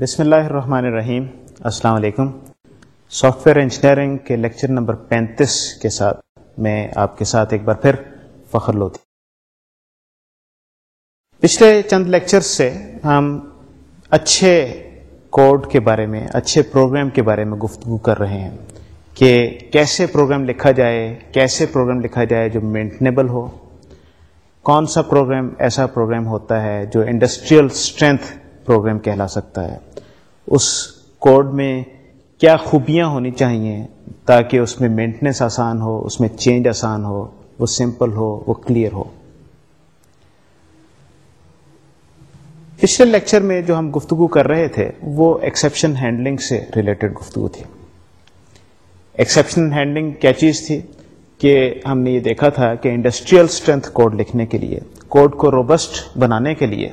بسم اللہ الرحمن الرحیم۔ السلام علیکم۔ سافٹ ویئر انجینئرنگ کے لیکچر نمبر پینتیس کے ساتھ میں آپ کے ساتھ ایک بار پھر فخر لوتی۔ پچھلے چند لیکچر سے ہم اچھے کوڈ کے بارے میں، اچھے پروگرام کے بارے میں گفتگو کر رہے ہیں کہ کیسے پروگرام لکھا جائے، کیسے پروگرام لکھا جائے جو مینٹنیبل ہو۔ کون سا پروگرام، ایسا پروگرام ہوتا ہے جو انڈسٹریل اسٹرینتھ پروگرام کہلا سکتا ہے؟ اس کوڈ میں کیا خوبیاں ہونی چاہیے تاکہ اس میں مینٹننس آسان ہو، اس میں چینج آسان ہو، وہ سمپل ہو، وہ کلیئر ہو۔ پچھلے لیکچر میں جو ہم گفتگو کر رہے تھے، وہ ایکسیپشن ہینڈلنگ سے ریلیٹڈ گفتگو تھی۔ ایکسیپشن ہینڈلنگ کیا چیز تھی؟ کہ ہم نے یہ دیکھا تھا کہ انڈسٹریل اسٹرینتھ کوڈ لکھنے کے لیے، کوڈ کو روبسٹ بنانے کے لیے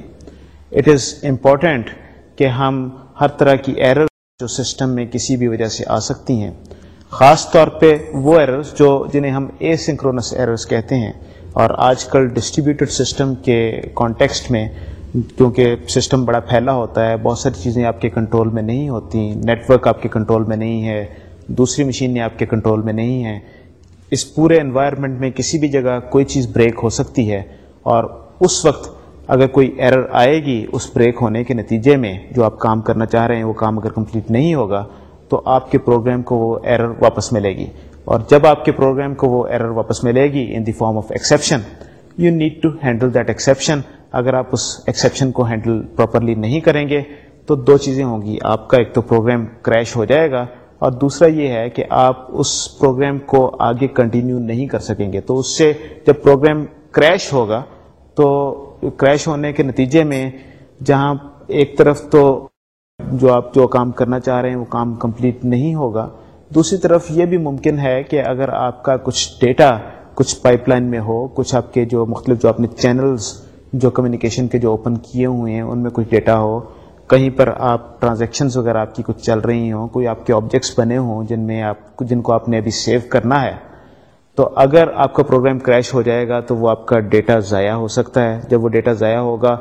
اٹ از امپورٹینٹ کہ ہم ہر طرح کی ایرر جو سسٹم میں کسی بھی وجہ سے آ سکتی ہیں۔ خاص طور پہ وہ ایررز جو جنہیں ہم اے سنکرونس ایررز کہتے ہیں۔ اور آج کل ڈسٹریبیوٹڈ سسٹم کے کانٹیکسٹ میں کیونکہ سسٹم بڑا پھیلا ہوتا ہے، بہت ساری چیزیں آپ کے کنٹرول میں نہیں ہوتی نیٹ ورک آپ کے کنٹرول میں نہیں ہے، دوسری مشینیں آپ کے کنٹرول میں نہیں ہیں اس پورے انوائرمنٹ میں کسی بھی جگہ کوئی چیز بریک ہو سکتی ہے اور اس وقت اگر کوئی ایرر آئے گی اس بریک ہونے کے نتیجے میں جو آپ کام کرنا چاہ رہے ہیں، وہ کام اگر کمپلیٹ نہیں ہوگا، تو آپ کے پروگرام کو وہ ایرر واپس ملے گی۔ اور جب آپ کے پروگرام کو وہ ایرر واپس ملے گی in the form of exception you need to handle that exception اگر آپ اس ایکسیپشن کو ہینڈل پراپرلی نہیں کریں گے، تو دو چیزیں ہوں گی۔ آپ کا ایک تو پروگرام کریش ہو جائے گا، اور دوسرا یہ ہے کہ آپ اس پروگرام کو آگے کنٹینیو نہیں کر سکیں گے۔ تو اس سے جب پروگرام کریش ہوگا، تو کریش ہونے کے نتیجے میں جہاں ایک طرف تو جو آپ جو کام کرنا چاہ رہے ہیں وہ کام کمپلیٹ نہیں ہوگا، دوسری طرف یہ بھی ممکن ہے کہ اگر آپ کا کچھ ڈیٹا کچھ پائپ لائن میں ہو، کچھ آپ کے جو مختلف جو اپنے چینلز جو کمیونیکیشن کے جو اوپن کیے ہوئے ہیں، ان میں کچھ ڈیٹا ہو، کہیں پر آپ ٹرانزیکشنز وغیرہ آپ کی کچھ چل رہی ہوں، کوئی آپ کے آبجیکٹس بنے ہوں جن میں آپ، جن کو آپ نے ابھی سیو کرنا ہے تو اگر آپ کا پروگرام کریش ہو جائے گا تو وہ آپ کا ڈیٹا ضائع ہو سکتا ہے۔ جب وہ ڈیٹا ضائع ہوگا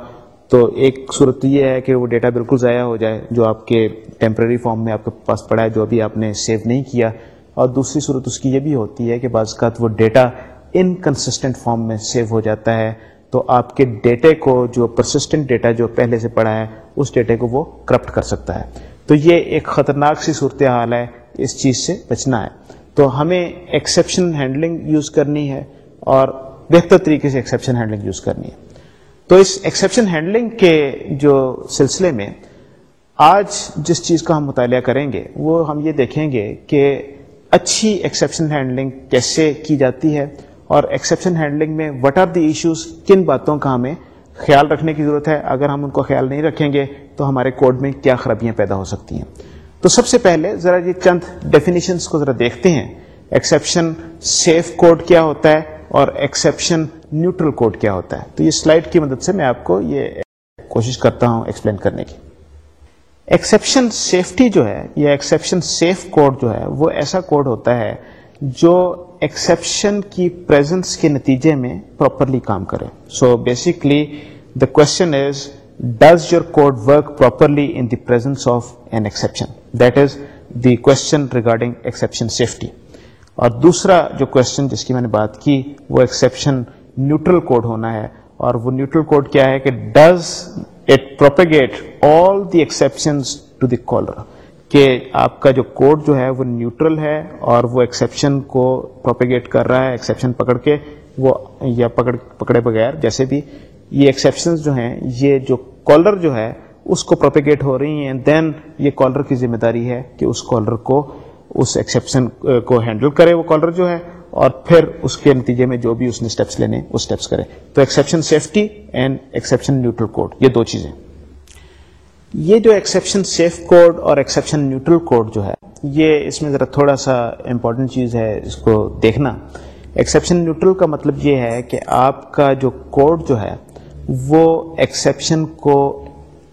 تو ایک صورت یہ ہے کہ وہ ڈیٹا بالکل ضائع ہو جائے، جو آپ کے ٹیمپرری فارم میں آپ کے پاس پڑا ہے، جو ابھی آپ نے سیو نہیں کیا۔ اور دوسری صورت اس کی یہ بھی ہوتی ہے کہ بعض کا وہ ڈیٹا انکنسسٹنٹ فارم میں سیو ہو جاتا ہے۔ تو آپ کے ڈیٹے کو، جو پرسسٹنٹ ڈیٹا جو پہلے سے پڑا ہے، اس ڈیٹے کو وہ کرپٹ کر سکتا ہے۔ تو یہ ایک خطرناک سی صورتحال ہے، اس چیز سے بچنا ہے۔ تو ہمیں ایکسیپشن ہینڈلنگ یوز کرنی ہے اور بہتر طریقے سے ایکسیپشن ہینڈلنگ یوز کرنی ہے۔ تو اس ایکسیپشن ہینڈلنگ کے جو سلسلے میں آج جس چیز کا ہم مطالعہ کریں گے، وہ ہم یہ دیکھیں گے کہ اچھی ایکسیپشن ہینڈلنگ کیسے کی جاتی ہے اور ایکسیپشن ہینڈلنگ میں وٹ آر دی ایشوز کن باتوں کا ہمیں خیال رکھنے کی ضرورت ہے۔ اگر ہم ان کو خیال نہیں رکھیں گے تو ہمارے کوڈ میں کیا خرابیاں پیدا ہو سکتی ہیں۔ تو سب سے پہلے ذرا یہ چند ڈیفینیشنس کو ذرا دیکھتے ہیں۔ ایکسیپشن سیف کوڈ کیا ہوتا ہے اور ایکسیپشن نیوٹرل کوڈ کیا ہوتا ہے۔ تو یہ سلائڈ کی مدد سے میں آپ کو یہ کوشش کرتا ہوں ایکسپلین کرنے کی۔ ایکسیپشن سیفٹی جو ہے یا ایکسیپشن سیف کوڈ جو ہے وہ ایسا کوڈ ہوتا ہے جو ایکسیپشن کی پریزنس کے نتیجے میں پراپرلی کام کرے۔ So basically the question is does your code work properly in the presence of an exception that is the question regarding exception safety اور دوسرا جو کوشچن جس کی میں نے بات کی وہ ایکسیپشن نیوٹرل کوڈ ہونا ہے اور وہ نیوٹرل کوڈ کیا ہے کہ does it propagate all the exception to the caller کہ آپ کا جو کوڈ جو ہے وہ نیوٹرل ہے اور وہ ایکسیپشن کو پروپیگیٹ کر رہا ہے ایکسیپشن پکڑ کے وہ یا پکڑ پکڑے بغیر جیسے بھی یہ ایکسیپشن جو ہیں، یہ جو کالر جو ہے، اس کو پروپیگیٹ ہو رہی ہیں دین یہ کالر کی ذمہ داری ہے کہ اس کالر کو، اس ایکسیپشن کو ہینڈل کرے وہ کالر جو ہے، اور پھر اس کے نتیجے میں جو بھی اس نے اسٹیپس لینے وہ اسٹیپس کرے۔ تو exception safety and exception neutral code یہ دو چیزیں۔ یہ جو ایکسیپشن سیف کوڈ اور ایکسیپشن نیوٹرل کوڈ جو ہے، یہ اس میں ذرا تھوڑا سا امپورٹنٹ چیز ہے اس کو دیکھنا۔ ایکسیپشن نیوٹرل کا مطلب یہ ہے کہ آپ کا جو کوڈ جو ہے وہ ایکسیپشن کو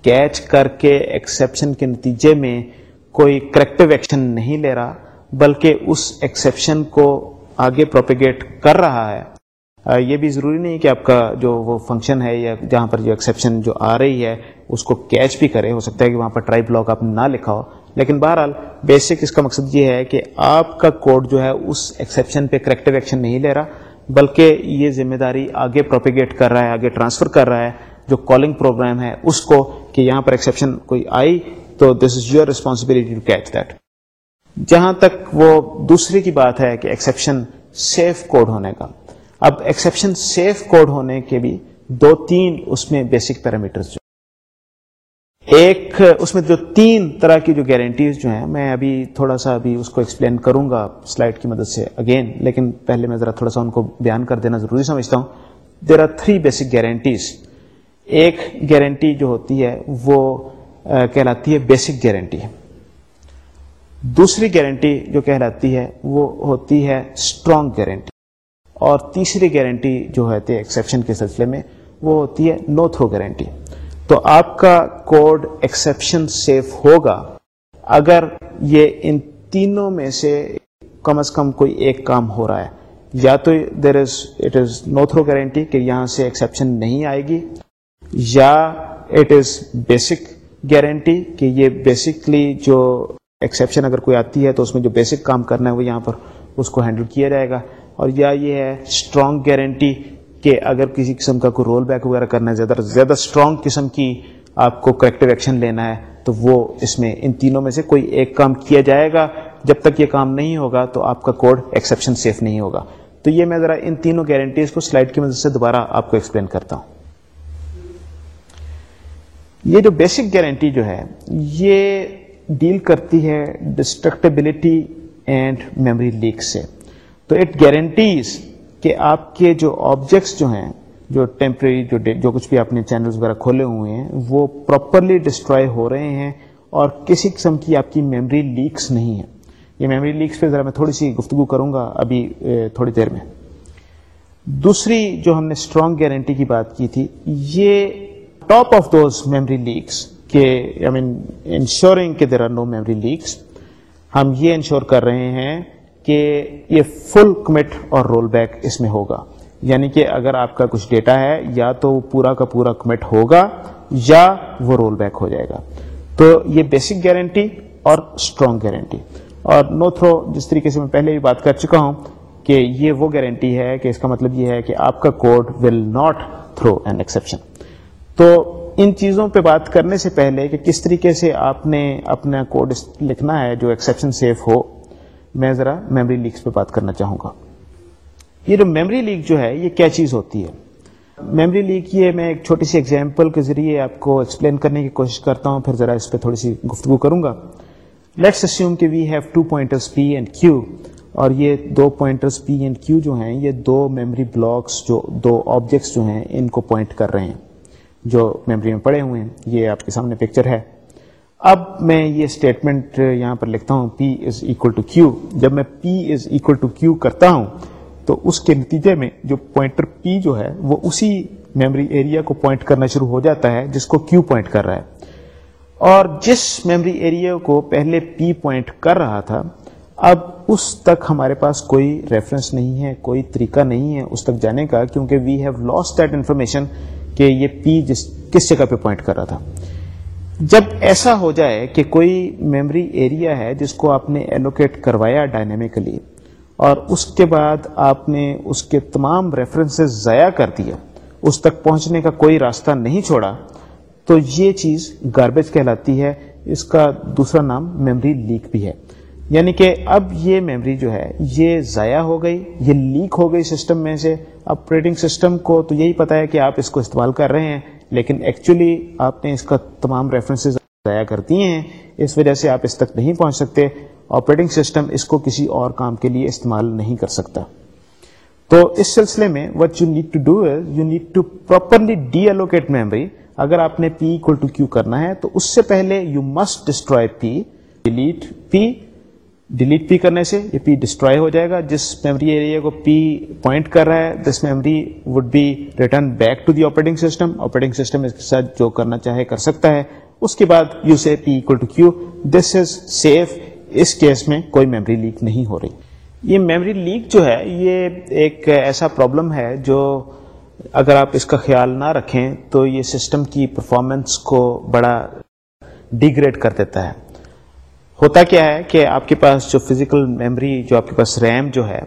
کیچ کر کے ایکسیپشن کے نتیجے میں کوئی کریکٹو ایکشن نہیں لے رہا، بلکہ اس ایکسیپشن کو آگے پروپیگیٹ کر رہا ہے۔ یہ بھی ضروری نہیں کہ آپ کا جو وہ فنکشن ہے یا جہاں پر جو ایکسیپشن جو آ رہی ہے، اس کو کیچ بھی کرے۔ ہو سکتا ہے کہ وہاں پر ٹرائی بلاک آپ نے نہ لکھا ہو۔ لیکن بہرحال بیسک اس کا مقصد یہ ہے کہ آپ کا کوڈ جو ہے، اس ایکسیپشن پہ کریکٹو ایکشن نہیں لے رہا۔ بلکہ یہ ذمہ داری آگے پروپیگیٹ کر رہا ہے، آگے ٹرانسفر کر رہا ہے، جو کالنگ پروگرام ہے، اس کو کہ یہاں پر ایکسیپشن کوئی آئی تو this is your responsibility to catch that جہاں تک وہ دوسری کی بات ہے کہ ایکسیپشن سیف کوڈ ہونے کا۔ اب ایکسیپشن سیف کوڈ ہونے کے بھی دو تین اس میں بیسک پیرامیٹرز جو ایک، اس میں جو تین طرح کی جو گارنٹیز جو ہیں، میں ابھی تھوڑا سا ابھی اس کو ایکسپلین کروں گا سلائڈ کی مدد سے اگین لیکن پہلے میں ذرا تھوڑا سا ان کو بیان کر دینا ضروری سمجھتا ہوں۔ There are three basic guarantees ایک گارنٹی جو ہوتی ہے، وہ کہلاتی ہے بیسک گارنٹی دوسری گارنٹی جو کہلاتی ہے، وہ ہوتی ہے اسٹرانگ گارنٹی اور تیسری گارنٹی جو ہوتی ہے ایکسیپشن کے سلسلے میں، وہ ہوتی ہے نو تھرو گارنٹی تو آپ کا کوڈ ایکسیپشن سیف ہوگا۔ اگر یہ ان تینوں میں سے کم از کم کوئی ایک کام ہو رہا ہے، یا تو there is it is no throw guarantee کہ یہاں سے ایکسیپشن نہیں آئے گی، یا اٹ از بیسک گارنٹی کہ یہ بیسکلی جو ایکسیپشن اگر کوئی آتی ہے تو اس میں جو بیسک کام کرنا ہے وہ یہاں پر اس کو ہینڈل کیا جائے گا۔ اور یا یہ ہے اسٹرانگ گارنٹی کہ اگر کسی قسم کا کوئی رول بیک وغیرہ کرنا ہے، زیادہ زیادہ اسٹرانگ قسم کی آپ کو کریکٹو ایکشن لینا ہے، تو وہ اس میں ان تینوں میں سے کوئی ایک کام کیا جائے گا۔ جب تک یہ کام نہیں ہوگا تو آپ کا کوڈ ایکسیپشن سیف نہیں ہوگا۔ تو یہ میں ذرا ان تینوں گارنٹیز کو سلائڈ کی مدد سے دوبارہ آپ کو ایکسپلین کرتا ہوں۔ یہ جو بیسک گارنٹی جو ہے، یہ ڈیل کرتی ہے ڈسٹرکٹیبلٹی اینڈ میموری لیک سے۔ تو اٹ گارنٹیز کہ آپ کے جو آبجیکٹس جو ہیں، جو ٹیمپرری جو جو کچھ بھی آپ نے چینلز وغیرہ کھولے ہوئے ہیں، وہ پراپرلی ڈسٹروائے ہو رہے ہیں اور کسی قسم کی آپ کی میموری لیکس نہیں ہے۔ یہ میموری لیکس پہ ذرا میں تھوڑی سی گفتگو کروں گا ابھی تھوڑی دیر میں۔ دوسری جو ہم نے اسٹرانگ گارنٹی کی بات کی تھی، یہ top of those memory leaks کہ آئی مین انشورنگ کہ there are no memory leaks ہم یہ انشور کر رہے ہیں کہ یہ فل کمٹ اور رول بیک اس میں ہوگا۔ یعنی کہ اگر آپ کا کچھ ڈیٹا ہے، یا تو پورا کا پورا کمٹ ہوگا، یا وہ رول بیک ہو جائے گا۔ تو یہ بیسک گارنٹی اور اسٹرانگ گارنٹی اور نو تھرو جس طریقے سے میں پہلے بھی بات کر چکا ہوں کہ یہ وہ گارنٹی ہے کہ اس کا مطلب یہ ہے کہ آپ کا code will not throw an exception تو ان چیزوں پہ بات کرنے سے پہلے کہ کس طریقے سے آپ نے اپنا کوڈ لکھنا ہے جو ایکسیپشن سیف ہو میں ذرا میموری لیکس پہ بات کرنا چاہوں گا۔ یہ جو میموری لیک جو ہے، یہ کیا چیز ہوتی ہے؟ میموری لیک یہ میں ایک چھوٹی سی ایگزامپل کے ذریعے آپ کو ایکسپلین کرنے کی کوشش کرتا ہوں، پھر ذرا اس پہ تھوڑی سی گفتگو کروں گا۔ لیٹس اسیوم کہ we have two pointers P and Q اور یہ دو پوائنٹرس پی اینڈ کیو جو ہیں، یہ دو میموری بلاکس جو دو آبجیکٹس جو ہیں، ان کو پوائنٹ کر رہے ہیں، جو میموری میں پڑے ہوئے ہیں۔ یہ آپ کے سامنے پکچر ہے۔ اب میں یہ اسٹیٹمنٹ یہاں پر لکھتا ہوں پی از اکول ٹو کیو جب میں پی از اکول ٹو کیو کرتا ہوں، تو اس کے نتیجے میں جو پوائنٹر پی جو ہے، وہ اسی میموری ایریا کو پوائنٹ کرنا شروع ہو جاتا ہے، جس کو کیو پوائنٹ کر رہا ہے۔ اور جس میموری ایریا کو پہلے پی پوائنٹ کر رہا تھا، اب اس تک ہمارے پاس کوئی ریفرنس نہیں ہے، کوئی طریقہ نہیں ہے اس تک جانے کا، کیونکہ we have lost that information کہ یہ پی جس، کس جگہ پہ پوائنٹ کر رہا تھا۔ جب ایسا ہو جائے کہ کوئی میموری ایریا ہے جس کو آپ نے ایلوکیٹ کروایا ڈائنامیکلی اور اس کے بعد آپ نے اس کے تمام ریفرنسز ضائع کر دیا اس تک پہنچنے کا کوئی راستہ نہیں چھوڑا، تو یہ چیز گاربیج کہلاتی ہے، اس کا دوسرا نام میموری لیک بھی ہے۔ یعنی کہ اب یہ میموری جو ہے، یہ ضائع ہو گئی، یہ لیک ہو گئی سسٹم میں سے۔ آپریٹنگ سسٹم کو تو یہی پتا ہے کہ آپ اس کو استعمال کر رہے ہیں۔ لیکن ایکچولی آپ نے اس کا تمام ریفرنسز ضائع کر دیے ہیں، اس وجہ سے آپ اس تک نہیں پہنچ سکتے۔ آپریٹنگ سسٹم اس کو کسی اور کام کے لیے استعمال نہیں کر سکتا۔ تو اس سلسلے میں what you need to do is you need to properly deallocate memory اگر آپ نے پی اکول ٹو کیو کرنا ہے تو اس سے پہلے you must destroy P delete P delete P کرنے سے یہ پی ڈسٹروائے ہو جائے گا۔ جس میموری ایریا کو پی پوائنٹ کر رہا ہے this memory would be return back to the operating system operating system اس کے ساتھ جو کرنا چاہے کر سکتا ہے۔ اس کے بعد you see P equal to Q this is safe us case میں کوئی میموری لیک نہیں ہو رہی۔ یہ میموری لیک جو ہے، یہ ایک ایسا پرابلم ہے جو اگر آپ اس کا خیال نہ رکھیں تو یہ سسٹم کی پرفارمنس کو بڑا ڈیگریڈ کر دیتا ہے۔ ہوتا کیا ہے کہ آپ کے پاس جو فزیکل میموری جو آپ کے پاس ریم جو ہے،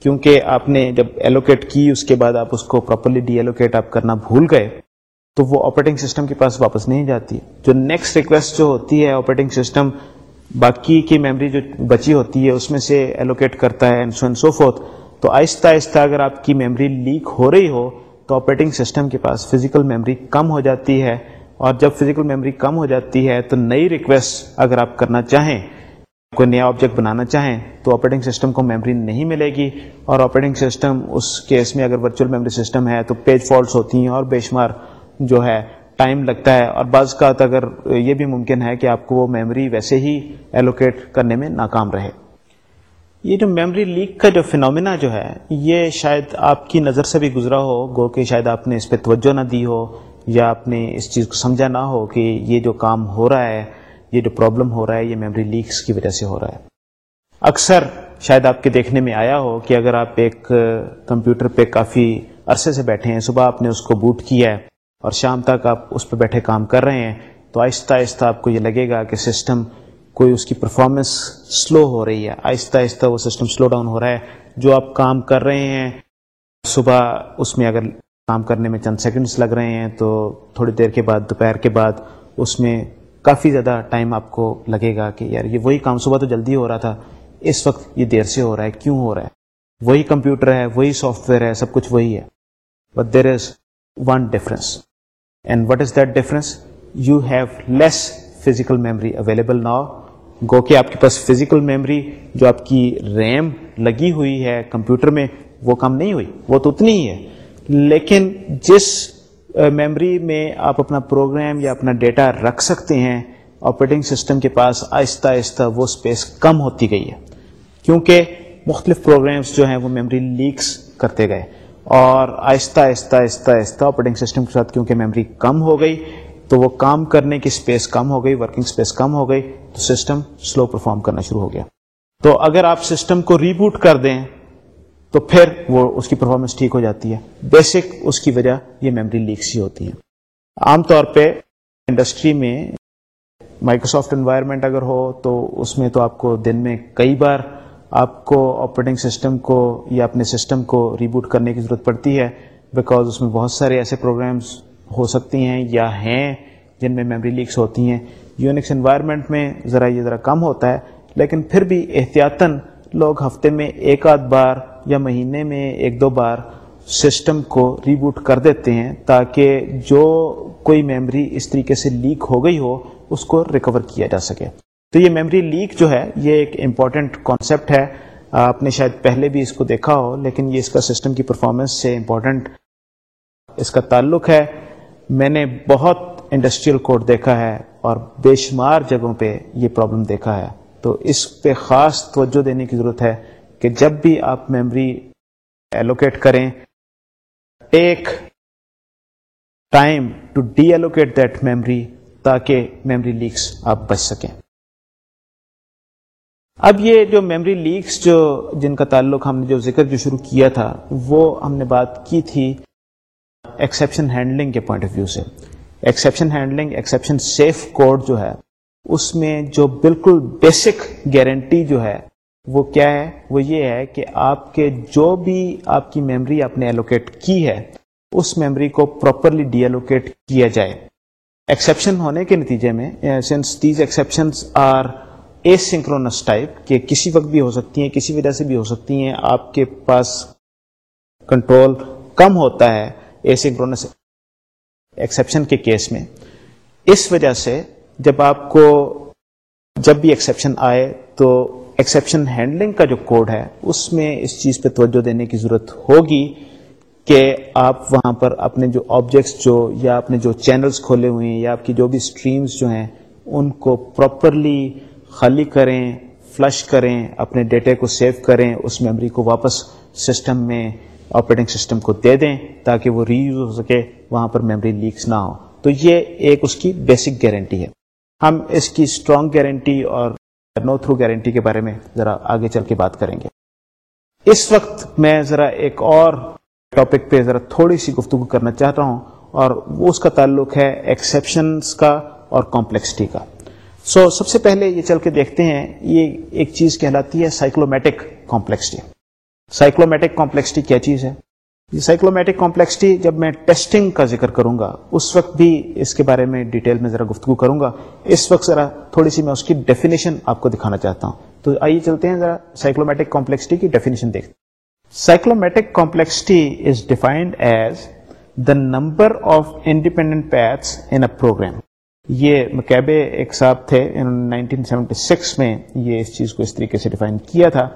کیونکہ آپ نے جب ایلوکیٹ کی، اس کے بعد آپ اس کو پراپرلی ڈی ایلوکیٹ آپ کرنا بھول گئے، تو وہ آپریٹنگ سسٹم کے پاس واپس نہیں جاتی۔ جو نیکسٹ ریکویسٹ جو ہوتی ہے آپریٹنگ سسٹم باقی کی میموری جو بچی ہوتی ہے، اس میں سے ایلوکیٹ کرتا ہے سو فورتھ تو آہستہ آہستہ اگر آپ کی میموری لیک ہو رہی ہو، تو آپریٹنگ سسٹم کے پاس فزیکل میموری کم ہو جاتی ہے۔ اور جب فزیکل میموری کم ہو جاتی ہے تو نئی ریکویسٹ اگر آپ کرنا چاہیں، کوئی نیا آبجیکٹ بنانا چاہیں، تو آپریٹنگ سسٹم کو میموری نہیں ملے گی اور آپریٹنگ سسٹم اس کیس میں اگر ورچوئل میموری سسٹم ہے تو پیج فالٹس ہوتی ہیں اور بے شمار جو ہے ٹائم لگتا ہے اور بعض کا اگر یہ بھی ممکن ہے کہ آپ کو وہ میموری ویسے ہی ایلوکیٹ کرنے میں ناکام رہے۔ یہ جو میموری لیک کا جو فنومینا جو ہے، یہ شاید آپ کی نظر سے بھی گزرا ہو، گو کہ شاید آپ نے اس پہ توجہ نہ دی ہو یا آپ نے اس چیز کو سمجھا نہ ہو کہ یہ جو کام ہو رہا ہے، یہ جو پرابلم ہو رہا ہے، یہ میموری لیکس کی وجہ سے ہو رہا ہے۔ اکثر شاید آپ کے دیکھنے میں آیا ہو کہ اگر آپ ایک کمپیوٹر پہ کافی عرصے سے بیٹھے ہیں، صبح آپ نے اس کو بوٹ کیا ہے اور شام تک آپ اس پہ بیٹھے کام کر رہے ہیں، تو آہستہ آہستہ آپ کو یہ لگے گا کہ سسٹم کوئی اس کی پرفارمنس سلو ہو رہی ہے۔ آہستہ آہستہ وہ سسٹم سلو ڈاؤن ہو رہا ہے۔ جو آپ کام کر رہے ہیں، صبح اس میں اگر کام کرنے میں چند سیکنڈس لگ رہے ہیں، تو تھوڑی دیر کے بعد، دوپہر کے بعد اس میں کافی زیادہ ٹائم آپ کو لگے گا کہ یار، یہ وہی کام صبح تو جلدی ہو رہا تھا، اس وقت یہ دیر سے ہو رہا ہے، کیوں ہو رہا ہے؟ وہی کمپیوٹر ہے، وہی سافٹ ویئر ہے، سب کچھ وہی ہے۔ But there is one difference and what is that difference you have less physical memory available now گو کہ آپ کے پاس فزیکل میموری جو آپ کی ریم لگی ہوئی ہے کمپیوٹر میں، وہ کم نہیں ہوئی، وہ تو اتنی ہی ہے۔ لیکن جس میموری میں آپ اپنا پروگرام یا اپنا ڈیٹا رکھ سکتے ہیں آپریٹنگ سسٹم کے پاس آہستہ آہستہ وہ اسپیس کم ہوتی گئی ہے۔ کیونکہ مختلف پروگرامس جو ہیں وہ میموری لیکس کرتے گئے۔ اور آہستہ آہستہ آہستہ آہستہ آپریٹنگ سسٹم کے ساتھ کیونکہ میموری کم ہو گئی، تو وہ کام کرنے کی اسپیس کم ہو گئی ورکنگ اسپیس کم ہو گئی، تو سسٹم سلو پرفارم کرنا شروع ہو گیا۔ تو اگر آپ سسٹم کو ریبوٹ کر دیں تو پھر وہ اس کی پرفارمنس ٹھیک ہو جاتی ہے۔ بیسک اس کی وجہ یہ میموری لیکس ہی ہوتی ہیں۔ عام طور پہ انڈسٹری میں مائکروسافٹ انوائرمنٹ اگر ہو تو اس میں تو آپ کو دن میں کئی بار آپ کو آپریٹنگ سسٹم کو یا اپنے سسٹم کو ریبوٹ کرنے کی ضرورت پڑتی ہے بیکاز اس میں بہت سارے ایسے پروگرامس ہو سکتی ہیں یا ہیں جن میں میموری لیکس ہوتی ہیں۔ یونکس انوائرمنٹ میں ذرا یہ ذرا کم ہوتا ہے لیکن پھر بھی احتیاطاً لوگ ہفتے میں ایک آدھ بار یا مہینے میں ایک دو بار سسٹم کو ریبوٹ کر دیتے ہیں تاکہ جو کوئی میموری اس طریقے سے لیک ہو گئی ہو، اس کو ریکور کیا جا سکے۔ تو یہ میموری لیک جو ہے، یہ ایک امپورٹنٹ کانسیپٹ ہے۔ آپ نے شاید پہلے بھی اس کو دیکھا ہو، لیکن یہ اس کا سسٹم کی پرفارمنس سے امپورٹنٹ اس کا تعلق ہے۔ میں نے بہت انڈسٹریل کوڈ دیکھا ہے اور بے شمار جگہوں پہ یہ پرابلم دیکھا ہے۔ تو اس پہ خاص توجہ دینے کی ضرورت ہے کہ جب بھی آپ میموری ایلوکیٹ کریں take time to deallocate that memory تاکہ میموری لیکس آپ بچ سکیں۔ اب یہ جو میموری لیکس جو جن کا تعلق ہم نے جو ذکر جو شروع کیا تھا، وہ ہم نے بات کی تھی ایکسیپشن ہینڈلنگ کے پوائنٹ آف ویو سے۔ Exception handling exception safe code جو ہے اس میں جو بالکل بیسک گارنٹی جو ہے، وہ کیا ہے؟ وہ یہ ہے کہ آپ کے جو بھی آپ کی میموری آپ نے ایلوکیٹ کی ہے، اس میموری کو پراپرلی ڈی ایلوکیٹ کیا جائے۔ ایکسیپشن ہونے کے نتیجے میں since these exception are asynchronous type کہ کسی وقت بھی ہو سکتی ہیں، کسی وجہ سے بھی ہو سکتی ہیں، آپ کے پاس کنٹرول کم ہوتا ہے ایسنکرونس ایکسیپشن کے کیس میں۔ اس وجہ سے جب آپ کو جب بھی ایکسیپشن آئے تو ایکسیپشن ہینڈلنگ کا جو کوڈ ہے، اس میں اس چیز پہ توجہ دینے کی ضرورت ہوگی کہ آپ وہاں پر اپنے جو آبجیکٹس جو، یا اپنے جو چینلز کھولے ہوئے ہیں، یا آپ کی جو بھی اسٹریمز جو ہیں، ان کو پراپرلی خالی کریں فلش کریں، اپنے ڈیٹے کو سیو کریں، اس میموری کو واپس سسٹم میں آپریٹنگ سسٹم کو دے دیں تاکہ وہ ری یوز ہو سکے، وہاں پر میموری لیکس نہ ہو۔ تو یہ ایک اس کی بیسک گارنٹی ہے۔ ہم اس کی اسٹرانگ گارنٹی اور نو تھرو گارنٹی کے بارے میں ذرا آگے چل کے بات کریں گے۔ اس وقت میں ذرا ایک اور ٹاپک پہ ذرا تھوڑی سی گفتگو کرنا چاہتا ہوں اور وہ اس کا تعلق ہے ایکسیپشنس کا اور کمپلیکسٹی کا۔ سو so, سب سے پہلے یہ چل کے دیکھتے ہیں یہ ایک چیز کہلاتی ہے سائیکلومیٹک کمپلیکسٹی سائیکلومیٹک کمپلیکسٹی کیا چیز ہے؟ یہ سائیکلومیٹک کمپلیکسٹی جب میں ٹیسٹنگ کا ذکر کروں گا، اس وقت بھی اس کے بارے میں ڈیٹیل میں ذرا گفتگو کروں گا۔ اس وقت ذرا تھوڑی سی میں اس کی ڈیفینیشن آپ کو دکھانا چاہتا ہوں۔ تو آئیے چلتے ہیں ذرا سائیکلومیٹک کمپلیکسٹی کی ڈیفینیشن دیکھتے cyclomatic complexity is defined as the number of independent paths in a program یہ مکیبے ایک صاحب تھے، انہوں نے 1976 میں یہ اس چیز کو اس طریقے سے ڈیفائن کیا تھا۔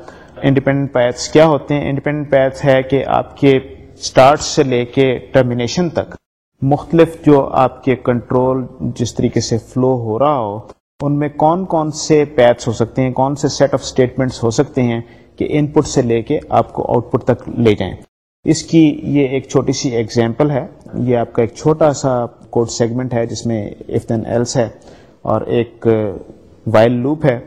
انڈیپینڈنٹ پیتھس کیا ہوتے ہیں؟ انڈیپینڈنٹ پیتھ ہے کہ آپ کے اسٹارٹ سے لے کے ٹرمینیشن تک۔ مختلف جو آپ کے کنٹرول جس طریقے سے فلو ہو رہا ہو، ان میں کون کون سے پیتھس ہو سکتے ہیں، کون سے سیٹ آف اسٹیٹمنٹس ہو سکتے ہیں کہ ان پٹ سے لے کے آپ کو آؤٹ پٹ تک لے جائیں۔ اس کی یہ ایک چھوٹی سی ایگزامپل ہے۔ یہ آپ کا ایک چھوٹا سا کوڈ سیگمنٹ ہے جس میں اف دین ایلس ہے اور ایک وائل لوپ ہے۔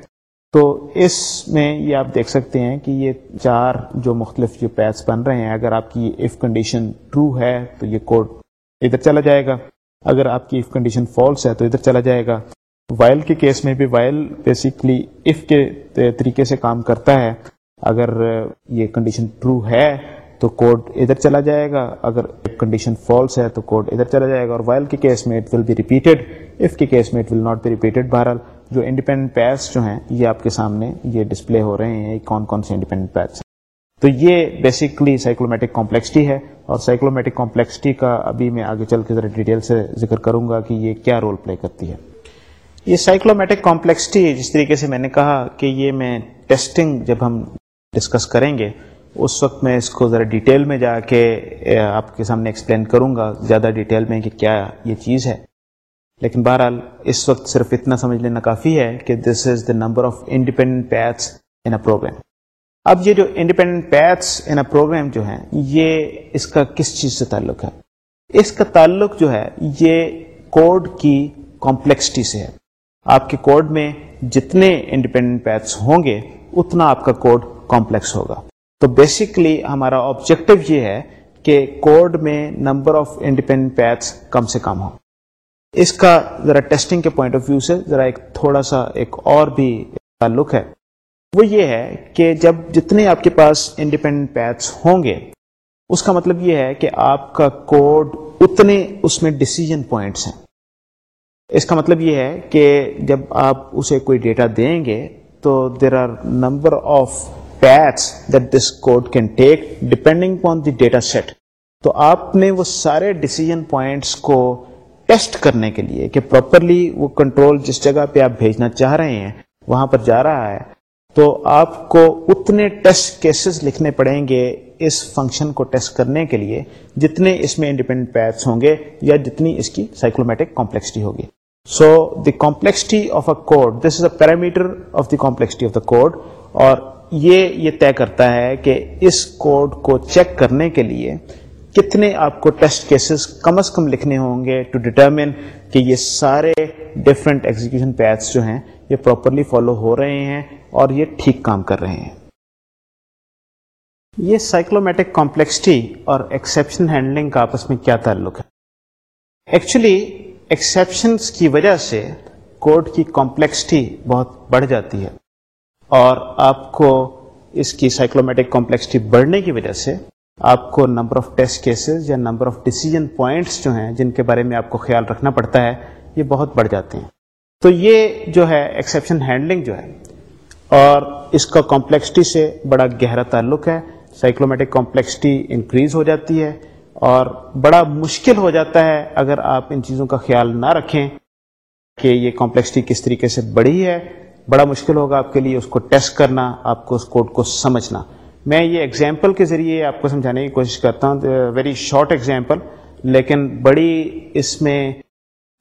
تو اس میں یہ آپ دیکھ سکتے ہیں کہ یہ چار جو مختلف جو پیتھس بن رہے ہیں، اگر آپ کی اف کنڈیشن ٹرو ہے تو یہ کوڈ ادھر چلا جائے گا۔ اگر آپ کی اف کنڈیشن فالس ہے تو ادھر چلا جائے گا۔ وائل کے کیس میں بھی وائل بیسکلی اف کے طریقے سے کام کرتا ہے۔ اگر یہ کنڈیشن ٹرو ہے تو کوڈ ادھر چلا جائے گا۔ اگر کنڈیشن فالس ہے تو کوڈ ادھر چلا جائے گا۔ اور وائل کے کیس میں it will be repeated if کے کیس میں it will not be repeated بہرحال۔ جو انڈیپینڈنٹ پیس جو ہیں، یہ آپ کے سامنے یہ ڈسپلے ہو رہے ہیں کون کون سے انڈیپینڈنٹ پیس تو یہ بیسکلی سائیکلومیٹک کمپلیکسٹی ہے اور سائیکلومیٹک کمپلیکسٹی کا ابھی میں آگے چل کے ذرا ڈیٹیل سے ذکر کروں گا کہ یہ کیا رول پلے کرتی ہے۔ یہ سائیکلومیٹک کمپلیکسٹی جس طریقے سے میں نے کہا کہ یہ میں ٹیسٹنگ جب ہم ڈسکس کریں گے، اس وقت میں اس کو ذرا ڈیٹیل میں جا کے آپ کے سامنے ایکسپلین کروں گا، زیادہ ڈیٹیل میں کہ کیا یہ چیز ہے۔ لیکن بہرحال اس وقت صرف اتنا سمجھ لینا کافی ہے کہ this is the number of independent paths in a program اب یہ جو independent paths in a program جو ہے یہ اس کا کس چیز سے تعلق ہے؟ اس کا تعلق جو ہے، یہ کوڈ کی کمپلیکسٹی سے ہے۔ آپ کے کوڈ میں جتنے انڈیپینڈنٹ پیتھس ہوں گے، اتنا آپ کا کوڈ کمپلیکس ہوگا۔ تو بیسکلی ہمارا آبجیکٹو یہ ہے کہ کوڈ میں نمبر آف انڈیپینڈنٹ پیتھس کم سے کم ہو اس کا ذرا ٹیسٹنگ کے پوائنٹ آف ویو سے ذرا ایک تھوڑا سا ایک اور بھی تعلق ہے۔ وہ یہ ہے کہ جب جتنے آپ کے پاس انڈیپینڈنٹ پیتھس ہوں گے، اس کا مطلب یہ ہے کہ آپ کا کوڈ اتنے اس میں ڈسیزن پوائنٹس ہیں۔ اس کا مطلب یہ ہے کہ جب آپ اسے کوئی ڈیٹا دیں گے، تو there are number of paths that this code can take depending upon the data set تو آپ نے وہ سارے ڈسیزن پوائنٹس کو ٹیسٹ کرنے کے لیے کہ پراپرلی وہ کنٹرول جس جگہ پہ آپ بھیجنا چاہ رہے ہیں، وہاں پر جا رہا ہے، تو آپ کو اتنے ٹیسٹ کیسز لکھنے پڑیں گے اس فنکشن کو ٹیسٹ کرنے کے لیے جتنے اس میں انڈیپینڈنٹ پیتھس ہوں گے یا جتنی اس کی سائیکلومیٹک کمپلیکسٹی ہوگی۔ So the complexity of a code this is a parameter of the complexity of the code اور یہ یہ طے کرتا ہے کہ اس کوڈ کو چیک کرنے کے لیے کتنے آپ کو ٹیسٹ کیسز کم از کم لکھنے ہوں گے ٹو ڈیٹرمن کہ یہ سارے ڈفرینٹ ایگزیکشن پیتھس جو ہیں یہ پراپرلی فالو ہو رہے ہیں اور یہ ٹھیک کام کر رہے ہیں۔ یہ سائیکلومیٹک کمپلیکسٹی اور ایکسیپشن ہینڈلنگ کا آپس میں کیا تعلق ہے؟ ایکچولی ایکسیپشنس کی وجہ سے کوڈ کی کمپلیکسٹی بہت بڑھ جاتی ہے اور آپ کو اس کی سائیکلومیٹک کمپلیکسٹی بڑھنے کی وجہ سے آپ کو نمبر آف ٹیسٹ کیسز یا نمبر آف ڈیسیجن پوائنٹس جو ہیں، جن کے بارے میں آپ کو خیال رکھنا پڑتا ہے، یہ بہت بڑھ جاتے ہیں۔ تو یہ جو ہے ایکسیپشن ہینڈلنگ جو ہے، اور اس کا کمپلیکسٹی سے بڑا گہرا تعلق ہے۔ سائیکلومیٹک کمپلیکسٹی انکریز ہو جاتی ہے، اور بڑا مشکل ہو جاتا ہے اگر آپ ان چیزوں کا خیال نہ رکھیں کہ یہ کمپلیکسٹی کس طریقے سے بڑی ہے۔ بڑا مشکل ہوگا آپ کے لیے اس کو ٹیسٹ کرنا، آپ کو اس کوڈ کو سمجھنا۔ میں یہ ایگزامپل کے ذریعے آپ کو سمجھانے کی کوشش کرتا ہوں ویری شارٹ ایگزامپل لیکن بڑی اس میں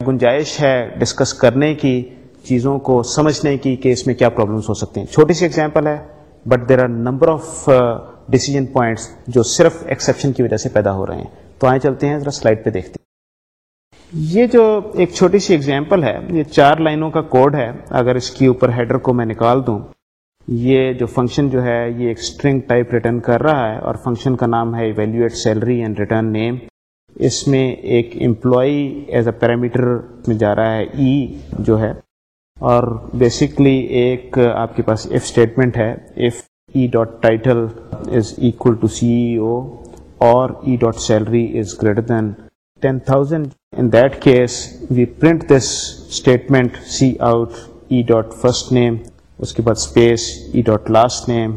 گنجائش ہے ڈسکس کرنے کی، چیزوں کو سمجھنے کی کہ اس میں کیا پرابلمس ہو سکتے ہیں۔ چھوٹی سی ایگزامپل ہے but there are number of decision points جو صرف ایکسیپشن کی وجہ سے پیدا ہو رہے ہیں۔ تو آئیں چلتے ہیں، ذرا سلائڈ پہ دیکھتے ہیں۔ یہ جو ایک چھوٹی سی ایگزامپل ہے، یہ چار لائنوں کا کوڈ ہے۔ اگر اس کے اوپر ہیڈر کو میں نکال دوں یہ جو فنکشن جو ہے یہ ایک اسٹرنگ ٹائپ ریٹرن کر رہا ہے اور فنکشن کا نام ہے evaluate salary and return name اس میں ایک امپلائی ایز اے پیرامیٹر میں جا رہا ہے ای e جو ہے اور بیسکلی ایک آپ کے پاس ایف اسٹیٹمنٹ ہے if e dot title is equal to C E O or e dot salary is greater than ten thousand in that case we print this statement C out e dot first name اس کے بعد space e dot last name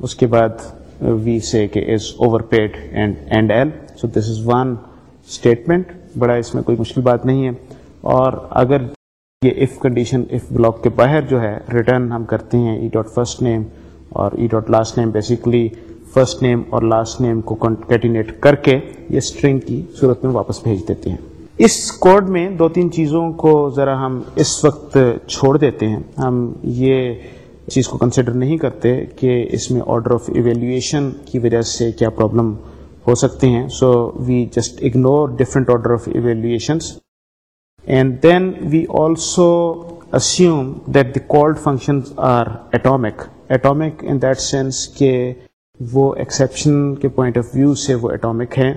اس کے بعد uh, we say کہ is overpaid and endl so this is one statement بڑا اس میں کوئی مشکل بات نہیں ہے. اور اگر یہ اف کنڈیشن اف بلاک کے باہر جو ہے ریٹرن ہم کرتے ہیں ای ڈاٹ فرسٹ نیم اور e dot last name basically first name اور لاسٹ نیم کو کنکیٹینیٹ کر کے یہ اسٹرنگ کی صورت میں واپس بھیج دیتے ہیں. اس کوڈ میں دو تین چیزوں کو ذرا ہم اس وقت چھوڑ دیتے ہیں۔ ہم یہ چیز کو کنسیڈر نہیں کرتے کہ اس میں آرڈر آف ایویلیویشن کی وجہ سے کیا پرابلم ہو سکتے ہیں۔ So we just ignore different order of evaluations and then we also assume that the called function are atomic atomic in that sense کہ وہ ایکسیپشن کے پوائنٹ آف ویو سے وہ ایٹامک ہیں۔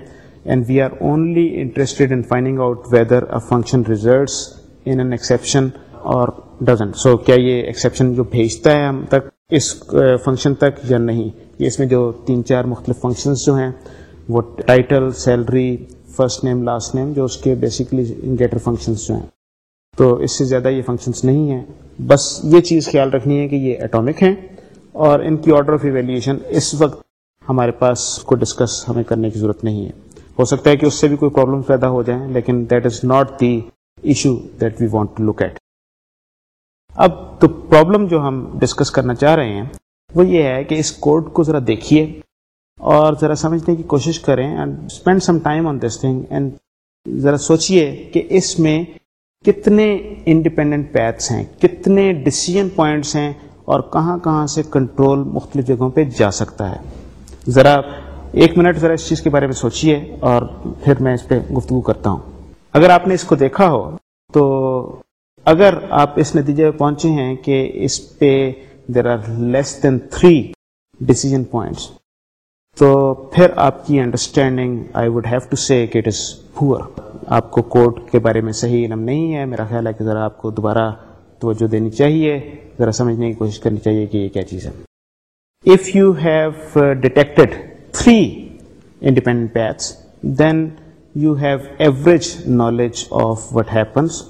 And we are only interested in finding out whether a function results in an exception or doesn't so کیا یہ exception جو بھیجتا ہے ہم تک اس فنکشن تک یا نہیں یہ اس میں جو تین چار مختلف فنکشنز جو ہیں وہ title salary first name last name جو اس کے بیسکلی گیٹر فنکشنس جو ہیں تو اس سے زیادہ یہ فنکشنس نہیں ہیں۔ بس یہ چیز خیال رکھنی ہے کہ یہ ایٹامک ہیں اور ان کی آرڈر آف ایویلیوشن اس وقت ہمارے پاس کو ڈسکس ہمیں کرنے کی ضرورت نہیں ہے۔ ہو سکتا ہے کہ اس سے بھی کوئی پرابلم پیدا ہو جائیں لیکن that is not the issue that we want to look at اب تو پرابلم جو ہم ڈسکس کرنا چاہ رہے ہیں، وہ یہ ہے کہ اس کوڈ کو ذرا دیکھیے اور ذرا سمجھنے کی کوشش کریں and spend some time on this thing and ذرا سوچئے کہ اس میں کتنے انڈیپینڈنٹ پیتھس ہیں، کتنے ڈسیزن پوائنٹس ہیں اور کہاں کہاں سے کنٹرول مختلف جگہوں پہ جا سکتا ہے۔ ذرا ایک منٹ ذرا اس چیز کے بارے میں سوچئے اور پھر میں اس پہ گفتگو کرتا ہوں۔ اگر آپ نے اس کو دیکھا ہو تو اگر آپ اس نتیجے پہ پہنچے ہیں کہ اس پہ there are less than three decision points تو پھر آپ کی understanding I would have to say کہ اٹ از پور آپ کو کوڈ کے بارے میں صحیح علم نہیں ہے۔ میرا خیال ہے کہ ذرا آپ کو دوبارہ توجہ دینی چاہیے۔ ذرا سمجھنے کی کوشش کرنی چاہیے کہ یہ کیا چیز ہے۔ If you have detected three independent paths then you have average knowledge of what happens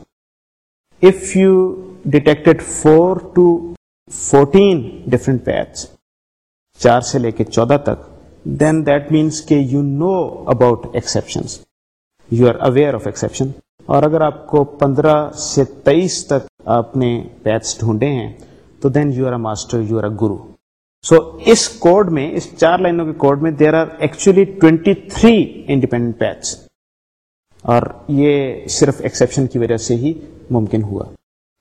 if you detected four to fourteen different paths چار سے لے کے چودہ تک دین دیٹ مینس کہ you know about exception you are aware of exception اور اگر آپ کو پندرہ سے تیئیس تک آپ نے پیتھس ڈھونڈے ہیں تو then you are a master you are a guru so us code میں اس چار لائنوں کے کوڈ میں there are actually twenty three independent paths اور یہ صرف ایکسپشن کی وجہ سے ہی ممکن ہوا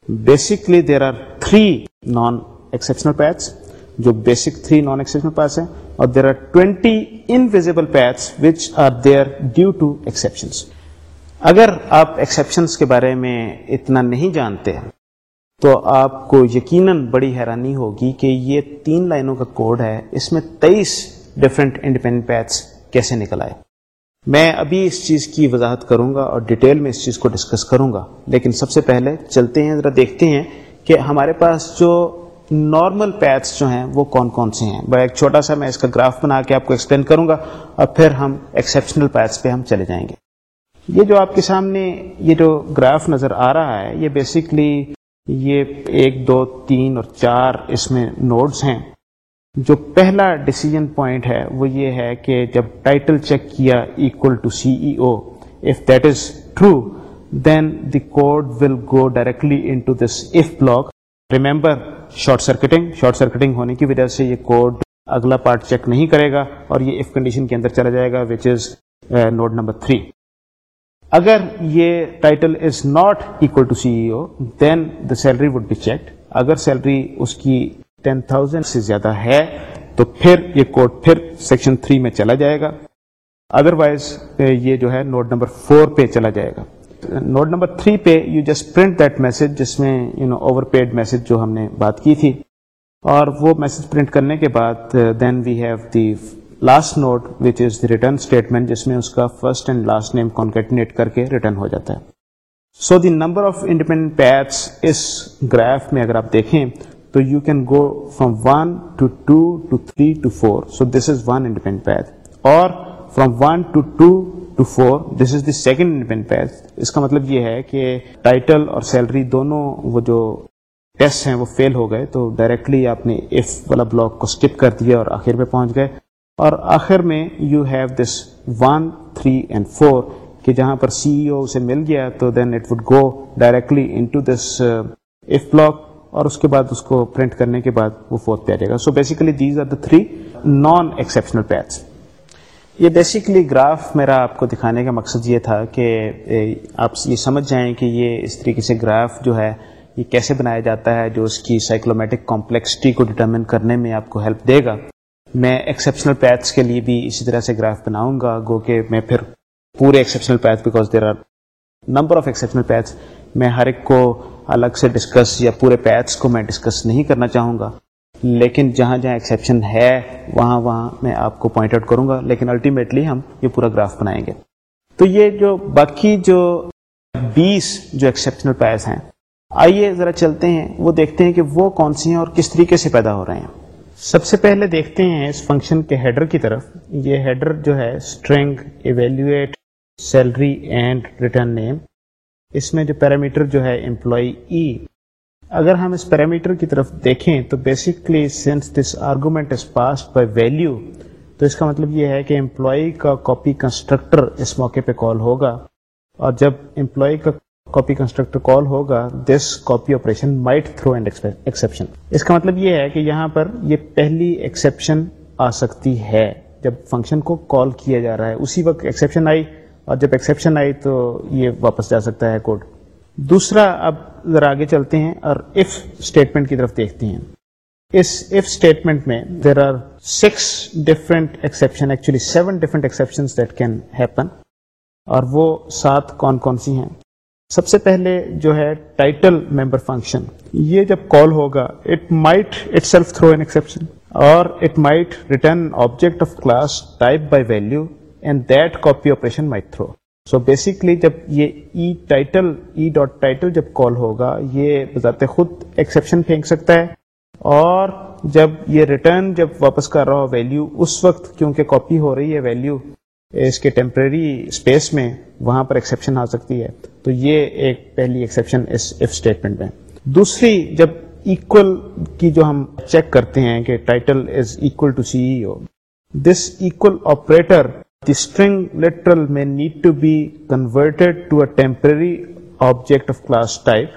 basically there are three non exceptional paths جو basic three non exceptional paths ہیں اور there are twenty invisible paths which are there due to exception اگر آپ ایکسپشنس کے بارے میں اتنا نہیں جانتے تو آپ کو یقیناً بڑی حیرانی ہوگی کہ یہ تین لائنوں کا کوڈ ہے، اس میں تیئیس ڈفرینٹ انڈیپینڈنٹ پیتھس کیسے نکل آئے؟ میں ابھی اس چیز کی وضاحت کروں گا اور ڈیٹیل میں اس چیز کو ڈسکس کروں گا۔ لیکن سب سے پہلے چلتے ہیں، ذرا دیکھتے ہیں کہ ہمارے پاس جو نارمل پیتھس جو ہیں، وہ کون کون سے ہیں۔ بڑا ایک چھوٹا سا میں اس کا گراف بنا کے آپ کو ایکسپلین کروں گا اور پھر ہم ایکسیپشنل پیتھس پہ ہم چلے جائیں گے۔ یہ جو آپ کے سامنے یہ جو گراف نظر آ رہا ہے، یہ بیسکلی یہ ایک، دو، تین اور چار اس میں نوڈز ہیں۔ جو پہلا ڈسیزن پوائنٹ ہے وہ یہ ہے کہ جب ٹائٹل چیک کیا equal to C E O if that is true then the code will go directly into this if block remember short circuiting short circuiting ہونے کی وجہ سے یہ کوڈ اگلا پارٹ چیک نہیں کرے گا اور یہ اف کنڈیشن کے اندر چلا جائے گا which is node number three اگر یہ title is not equal to C O then the salary would be checked اگر سیلری اس کی ٹین تھاؤزینڈ سے زیادہ ہے، تو پھر یہ کوڈ پھر سیکشن تھری میں چلا جائے گا۔ ادر وائز یہ جو ہے نوٹ نمبر فور پہ چلا جائے گا۔ نوٹ نمبر تھری پہ you just print that message جس میں you know overpaid message جو ہم نے بات کی تھی۔ اور وہ میسج پرنٹ کرنے کے بعد then we have the last note which is the return statement جس میں اس کا first and last name concatenate کر کے ریٹرن ہو جاتا ہے۔ So the number of independent paths us graph میں اگر آپ دیکھیں، تو you can go from one to two to three to four so this is one independent path اور from one to two to four this is the second independent path اس کا مطلب یہ ہے کہ ٹائٹل اور سیلری دونوں وہ جو ٹیسٹ ہیں وہ فیل ہو گئے، تو ڈائریکٹلی آپ نے ایف والا بلاک کو اسکپ کر دیا اور آخر پہ پہنچ گئے۔ اور آخر میں you have this one three and four کہ جہاں پر سی ای او سے مل گیا تو then it would go directly into this if block اور اس کے بعد اس کو پرنٹ کرنے کے بعد وہ فورتھ پہ آ جائے گا. So basically these are the three non exceptional paths یہ بیسیکلی گراف میرا آپ کو دکھانے کا مقصد یہ تھا کہ uh, آپ یہ سمجھ جائیں کہ یہ اس طریقے سے گراف جو ہے یہ کیسے بنایا جاتا ہے جو اس کی سائیکلومیٹک کمپلیکسٹی کو ڈٹرمن کرنے میں آپ کو ہیلپ دے گا. میں ایکسیپشنل پیتھس کے لیے بھی اسی طرح سے گراف بناؤں گا، گو کہ میں پھر پورے exceptional path because there are number of exceptional paths میں ہر ایک کو الگ سے ڈسکس یا پورے پیتھس کو میں ڈسکس نہیں کرنا چاہوں گا، لیکن جہاں جہاں ایکسیپشن ہے، وہاں وہاں میں آپ کو پوائنٹ آؤٹ کروں گا، لیکن الٹیمیٹلی ہم یہ پورا گراف بنائیں گے۔ تو یہ جو باقی جو بیس جو ایکسیپشنل پیتھس ہیں، آئیے ذرا چلتے ہیں، وہ دیکھتے ہیں کہ وہ کون سی ہیں اور کس طریقے سے پیدا ہو رہے ہیں۔ سب سے پہلے دیکھتے ہیں اس فنکشن کے ہیڈر کی طرف۔ یہ ہیڈر جو ہے string evaluate salary and return name اس میں جو پیرامیٹر جو ہے امپلائی ای e۔ اگر ہم اس پیرامیٹر کی طرف دیکھیں تو basically since this argument is pass by value تو اس کا مطلب یہ ہے کہ امپلائی کا کاپی کنسٹرکٹر اس موقع پہ کال ہوگا۔ اور جب امپلائی کا کاپی کنسٹرکٹر کال ہوگا this copy operation might throw an exception اس کا مطلب یہ ہے کہ یہاں پر یہ پہلی ایکسیپشن آ سکتی ہے جب فنکشن کو کال کیا جا رہا ہے۔ اسی وقت ایکسیپشن آئی اور جب ایکسیپشن آئی تو یہ واپس جا سکتا ہے کوڈ دوسرا اب ذرا آگے چلتے ہیں اور اف اسٹیٹمنٹ کی طرف دیکھتے ہیں۔ اس اف اسٹیٹمنٹ میں there are six different exception actually seven different exception that can happen اور وہ سات کون کون سی ہیں؟ سب سے پہلے جو ہے ٹائٹل ممبر فنکشن یہ جب کال ہوگا it might itself throw an exception اور it might return object of class type by value and that copy operation might throw so basically جب یہ e title e dot title جب call ہوگا، یہ بذات خود ایکسیپشن پھینک سکتا ہے اور جب یہ ریٹرن جب واپس کر رہا ہو ویلو اس وقت کیونکہ کاپی ہو رہی ہے ویلو اس کے ٹیمپرری اسپیس میں وہاں پر ایکسیپشن آ سکتی ہے۔ تو یہ ایک پہلی ایکسیپشن اس اف اسٹیٹمنٹ میں۔ دوسری، جب ایکول کی جو ہم چیک کرتے ہیں کہ title is equal to C O this equal operator the string literal میں need to be converted to a temporary object of class type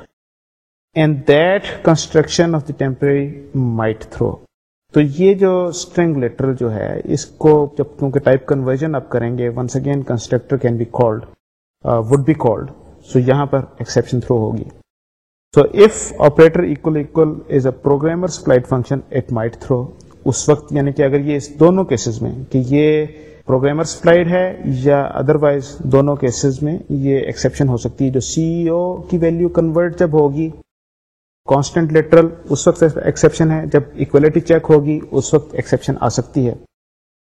and that construction of the temporary might throw تو یہ جو string letter جو ہے، اس کو جب کیونکہ type conversion آپ کریں گے once again constructor can be called would be called so یہاں پر ایکسیپشن تھرو ہوگی. So if operator equal equal is a programmer supplied function it might throw اس وقت یعنی کہ اگر یہ اس دونوں کیسز میں کہ یہ پروگرامر سپلائڈ ہے یا ادر وائز دونوں کیسز میں یہ ایکسیپشن ہو سکتی ہے جو سی او کی ویلو کنورٹ جب ہوگی کانسٹنٹ لیٹرل اس وقت ایکسیپشن ہے، جب اکولیٹی چیک ہوگی، اس وقت ایکسیپشن آ سکتی ہے۔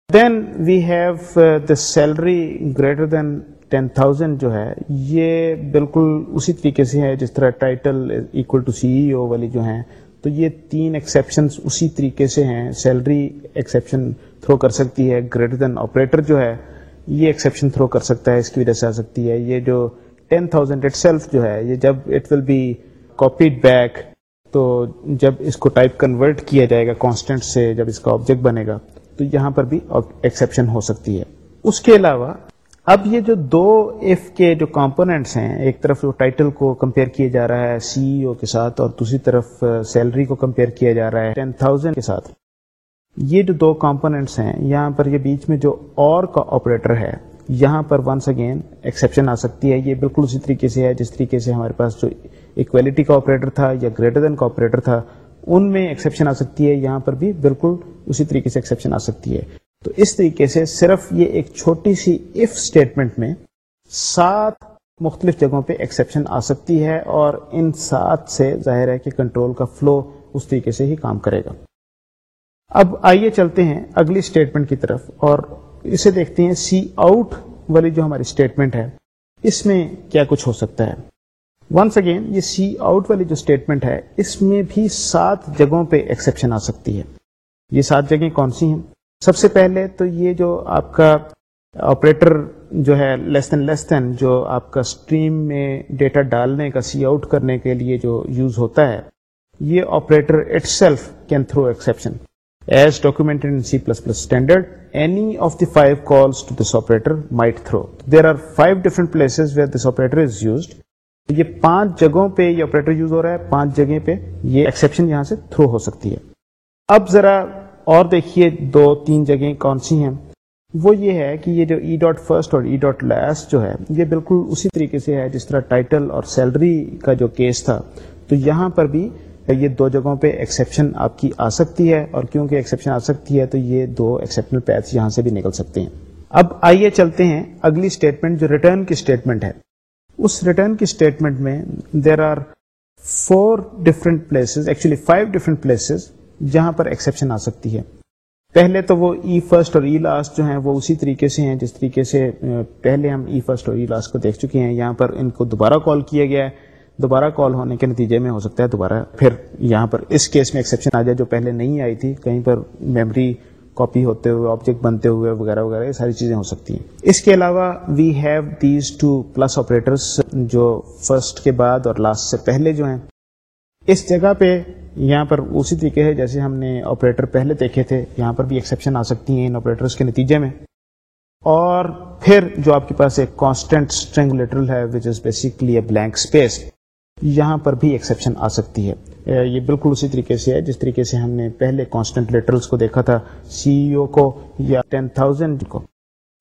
Then we have the salary greater than ten thousand جو ہے، یہ بالکل اسی طریقے سے ہے، جس طرح title equal to C E O والی جو ہیں، تو یہ تین ایکسیپشنس اسی طریقے سے ہیں۔ سیلری ایکسیپشن تھرو کر سکتی ہے گریٹر دین آپریٹر جو ہے، یہ ایکسیپشن تھرو کر سکتا ہے، اس کی وجہ سے آ سکتی ہے۔ یہ جو ٹین تھاؤزینڈ اٹ سیلف جو ہے، یہ جب it will be copied back تو جب اس کو ٹائپ کنورٹ کیا جائے گا کانسٹنٹ سے جب اس کا آبجیکٹ بنے گا، تو یہاں پر بھی ایکسیپشن ہو سکتی ہے۔ اس کے علاوہ، اب یہ جو دو ایف کے جو کمپوننٹس ہیں، ایک طرف جو ٹائٹل کو کمپیئر کیا جا رہا ہے سی او کے ساتھ، اور دوسری طرف سیلری کو کمپیئر کیا جا رہا ہے ٹین تھاؤزینڈ کے ساتھ۔ یہ جو دو کمپوننٹس ہیں، یہاں پر یہ بیچ میں جو اور کا آپریٹر ہے، یہاں پر ونس اگین ایکسیپشن آ سکتی ہے۔ یہ بالکل اسی طریقے سے ہے، جس طریقے سے ہمارے پاس جو اکویلٹی کا آپریٹر تھا یا گریٹر دین کا آپریٹر تھا، ان میں ایکسیپشن آ سکتی ہے، یہاں پر بھی بالکل اسی طریقے سے ایکسیپشن آ سکتی ہے۔ تو اس طریقے سے صرف یہ ایک چھوٹی سی اف اسٹیٹمنٹ میں سات مختلف جگہوں پہ ایکسیپشن آ سکتی ہے اور ان سات سے ظاہر ہے کہ کنٹرول کا فلو اس طریقے سے ہی کام کرے گا۔ اب آئیے چلتے ہیں اگلی اسٹیٹمنٹ کی طرف اور اسے دیکھتے ہیں سی آؤٹ والی جو ہماری اسٹیٹمنٹ ہے، اس میں کیا کچھ ہو سکتا ہے۔ ونس اگین یہ سی آؤٹ والی جو اسٹیٹمنٹ ہے، اس میں بھی سات جگہوں پہ ایکسیپشن آ سکتی ہے۔ یہ سات جگہیں کون سی ہیں؟ سب سے پہلے تو یہ جو آپ کا آپریٹر جو ہے لیس دین لیس دین جو آپ کا اسٹریم میں ڈیٹا ڈالنے کا سی آؤٹ کرنے کے لیے جو یوز ہوتا ہے، یہ operator itself can throw exception as documented in C plus plus standard any of the five calls to this operator might throw there are five different places where this operator is used یہ پانچ جگہوں پہ یہ operator use ہو رہا ہے، پانچ جگہ پہ یہ ایکسپشن یہاں سے تھرو ہو سکتی ہے۔ اب ذرا اور دیکھیے دو، تین جگہیں کون سی ہیں۔ وہ یہ ہے کہ یہ جو ای ڈاٹ فرسٹ اور ای ڈاٹ لیس جو ہے، یہ بالکل اسی طریقے سے ہے جس طرح ٹائٹل اور سیلری کا جو کیس تھا۔ تو یہاں پر بھی یہ دو جگہوں پہ ایکسیپشن آپ کی آ سکتی ہے اور کیونکہ ایکسیپشن آ سکتی ہے تو یہ دو ایکسیپشنل پیتھ یہاں سے بھی نکل سکتے ہیں۔ اب آئیے چلتے ہیں اگلی اسٹیٹمنٹ جو ریٹرن کی اسٹیٹمنٹ ہے۔ اس ریٹرن کی اسٹیٹمنٹ میں there are four different places actually five different places جہاں پر ایکسیپشن آ سکتی ہے۔ پہلے تو وہ e ای فرسٹ اور e ای لاسٹ جو ہیں وہ اسی طریقے سے ہیں جس طریقے سے پہلے ہم e ای فرسٹ اور ای لاسٹ کو دیکھ چکے ہیں۔ یہاں پر ان کو دوبارہ کال کیا گیا ہے۔ دوبارہ کال ہونے کے نتیجے میں ہو سکتا ہے دوبارہ پھر یہاں پر اس کیس میں ایکسیپشن آ جائے جو پہلے نہیں آئی تھی۔ کہیں پر میموری کاپی ہوتے ہوئے آبجیکٹ بنتے ہوئے وغیرہ وغیرہ، یہ ساری چیزیں ہو سکتی ہیں۔ اس کے علاوہ we have these two plus operators جو فرسٹ کے بعد اور لاسٹ سے پہلے جو ہیں۔ اس جگہ پہ یہاں پر اسی طریقے ہے جیسے ہم نے آپریٹر پہلے دیکھے تھے، یہاں پر بھی ایکسیپشن آ سکتی ہیں ان آپریٹرس کے نتیجے میں۔ اور پھر جو آپ کے پاس ایک کانسٹنٹ اسٹرنگ ہے which is basically a blank space یہاں پر بھی ایکسیپشن آ سکتی ہے۔ یہ بالکل اسی طریقے سے ہے، جس طریقے سے ہم نے پہلے کانسٹنٹ لیٹرلس کو دیکھا تھا سی او کو یا ٹین تھاؤزینڈ کو۔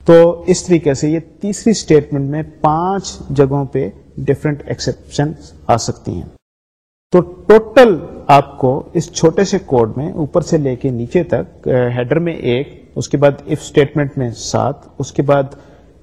تو اس طریقے سے یہ تیسری اسٹیٹمنٹ میں پانچ جگہوں پہ ڈفرینٹ ایکسیپشن آ سکتی ہیں۔ تو ٹوٹل آپ کو اس چھوٹے سے کوڈ میں اوپر سے لے کے نیچے تک ہیڈر میں ایک، اس کے بعد اف اسٹیٹمنٹ میں سات، اس کے بعد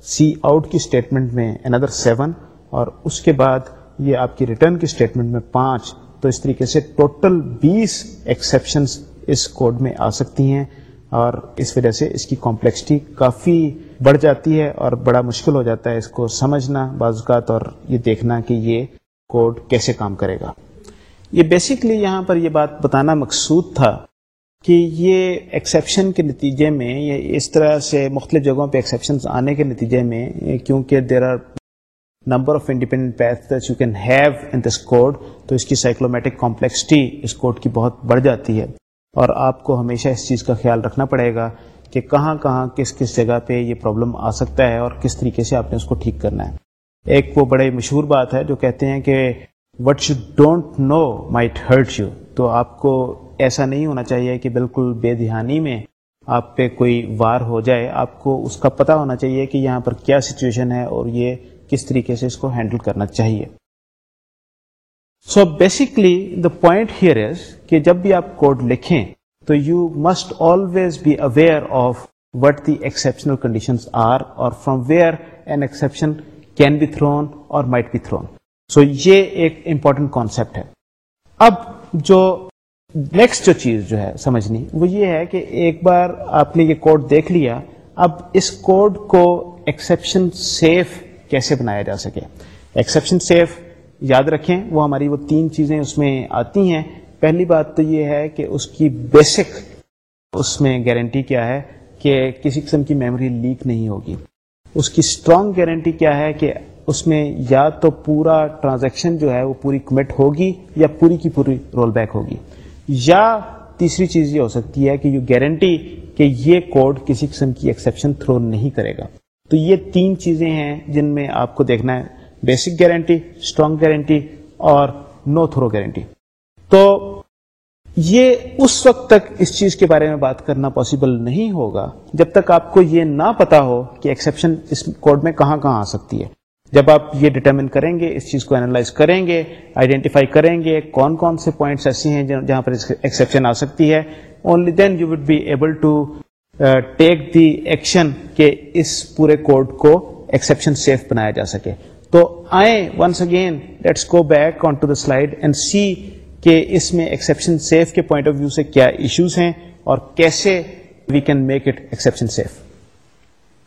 سی آؤٹ کی اسٹیٹمنٹ میں اندر سیون اور اس کے بعد یہ آپ کی ریٹرن کی اسٹیٹمنٹ میں پانچ۔ تو اس طریقے سے ٹوٹل بیس ایکسیپشن اس کوڈ میں آ سکتی ہیں اور اس وجہ سے اس کی کمپلیکسٹی کافی بڑھ جاتی ہے اور بڑا مشکل ہو جاتا ہے اس کو سمجھنا بعض اوقات اور یہ دیکھنا کہ یہ کوڈ کیسے کام کرے گا۔ یہ بیسکلی یہاں پر یہ بات بتانا مقصود تھا کہ یہ ایکسیپشن کے نتیجے میں یہ اس طرح سے مختلف جگہوں پہ ایکسیپشن آنے کے نتیجے میں کیونکہ there are number of independent path you can have in this code تو اس کی سائیکلومیٹک کمپلیکسٹی اس کوڈ کی بہت بڑھ جاتی ہے۔ اور آپ کو ہمیشہ اس چیز کا خیال رکھنا پڑے گا کہ کہاں کہاں کس کس جگہ پہ یہ پرابلم آ سکتا ہے اور کس طریقے سے آپ نے اس کو ٹھیک کرنا ہے۔ ایک وہ بڑے مشہور بات ہے جو کہتے ہیں کہ what you don't know might hurt you تو آپ کو ایسا نہیں ہونا چاہیے کہ بالکل بے دہانی میں آپ پہ کوئی وار ہو جائے۔ آپ کو اس کا پتہ ہونا چاہیے کہ یہاں پر کیا سچویشن ہے اور یہ کس طریقے سے اس کو ہینڈل کرنا چاہیے۔ So basically the point here is کہ جب بھی آپ کوڈ لکھیں تو you must always be aware of what the exceptional condition are اور from where an exception can be thrown اور مائٹ بی تھرون سو یہ ایک امپورٹنٹ کانسیپٹ ہے۔ اب جو نیکسٹ جو چیز جو ہے سمجھنی، وہ یہ ہے کہ ایک بار آپ نے یہ کوڈ دیکھ لیا، اب اس کوڈ کو ایکسپشن سیف کیسے بنایا جا سکے۔ ایکسیپشن سیف یاد رکھیں، وہ ہماری وہ تین چیزیں اس میں آتی ہیں۔ پہلی بات تو یہ ہے کہ اس کی بیسک اس میں گارنٹی کیا ہے کہ کسی قسم کی میموری لیک نہیں ہوگی۔ اس کی اسٹرانگ گارنٹی کیا ہے کہ اس میں یا تو پورا ٹرانزیکشن جو ہے وہ پوری کمٹ ہوگی یا پوری کی پوری رول بیک ہوگی۔ یا تیسری چیز یہ ہو سکتی ہے کہ یو گارنٹی کہ یہ کوڈ کسی قسم کی ایکسیپشن تھرو نہیں کرے گا۔ تو یہ تین چیزیں ہیں جن میں آپ کو دیکھنا ہے۔ بیسک گارنٹی اسٹرانگ گارنٹی اور نو تھرو گارنٹی تو یہ اس وقت تک اس چیز کے بارے میں بات کرنا پاسبل نہیں ہوگا جب تک آپ کو یہ نہ پتا ہو کہ ایکسیپشن اس کوڈ میں کہاں کہاں آ سکتی ہے۔ جب آپ یہ ڈٹرمن کریں گے، اس چیز کو اینالائز کریں گے آئیڈینٹیفائی کریں گے کون کون سے پوائنٹس ایسے ہیں جہاں پر ایکسیپشن آ سکتی ہے۔ Only then you would be able to take the action کہ اس پورے کوڈ کو ایکسپشن سیف بنایا جا سکے۔ تو آئیں once again let's go back on to the slide and see کہ اس میں ایکسیپشن سیف کے پوائنٹ آف ویو سے کیا ایشوز ہیں اور کیسے we can make it exception safe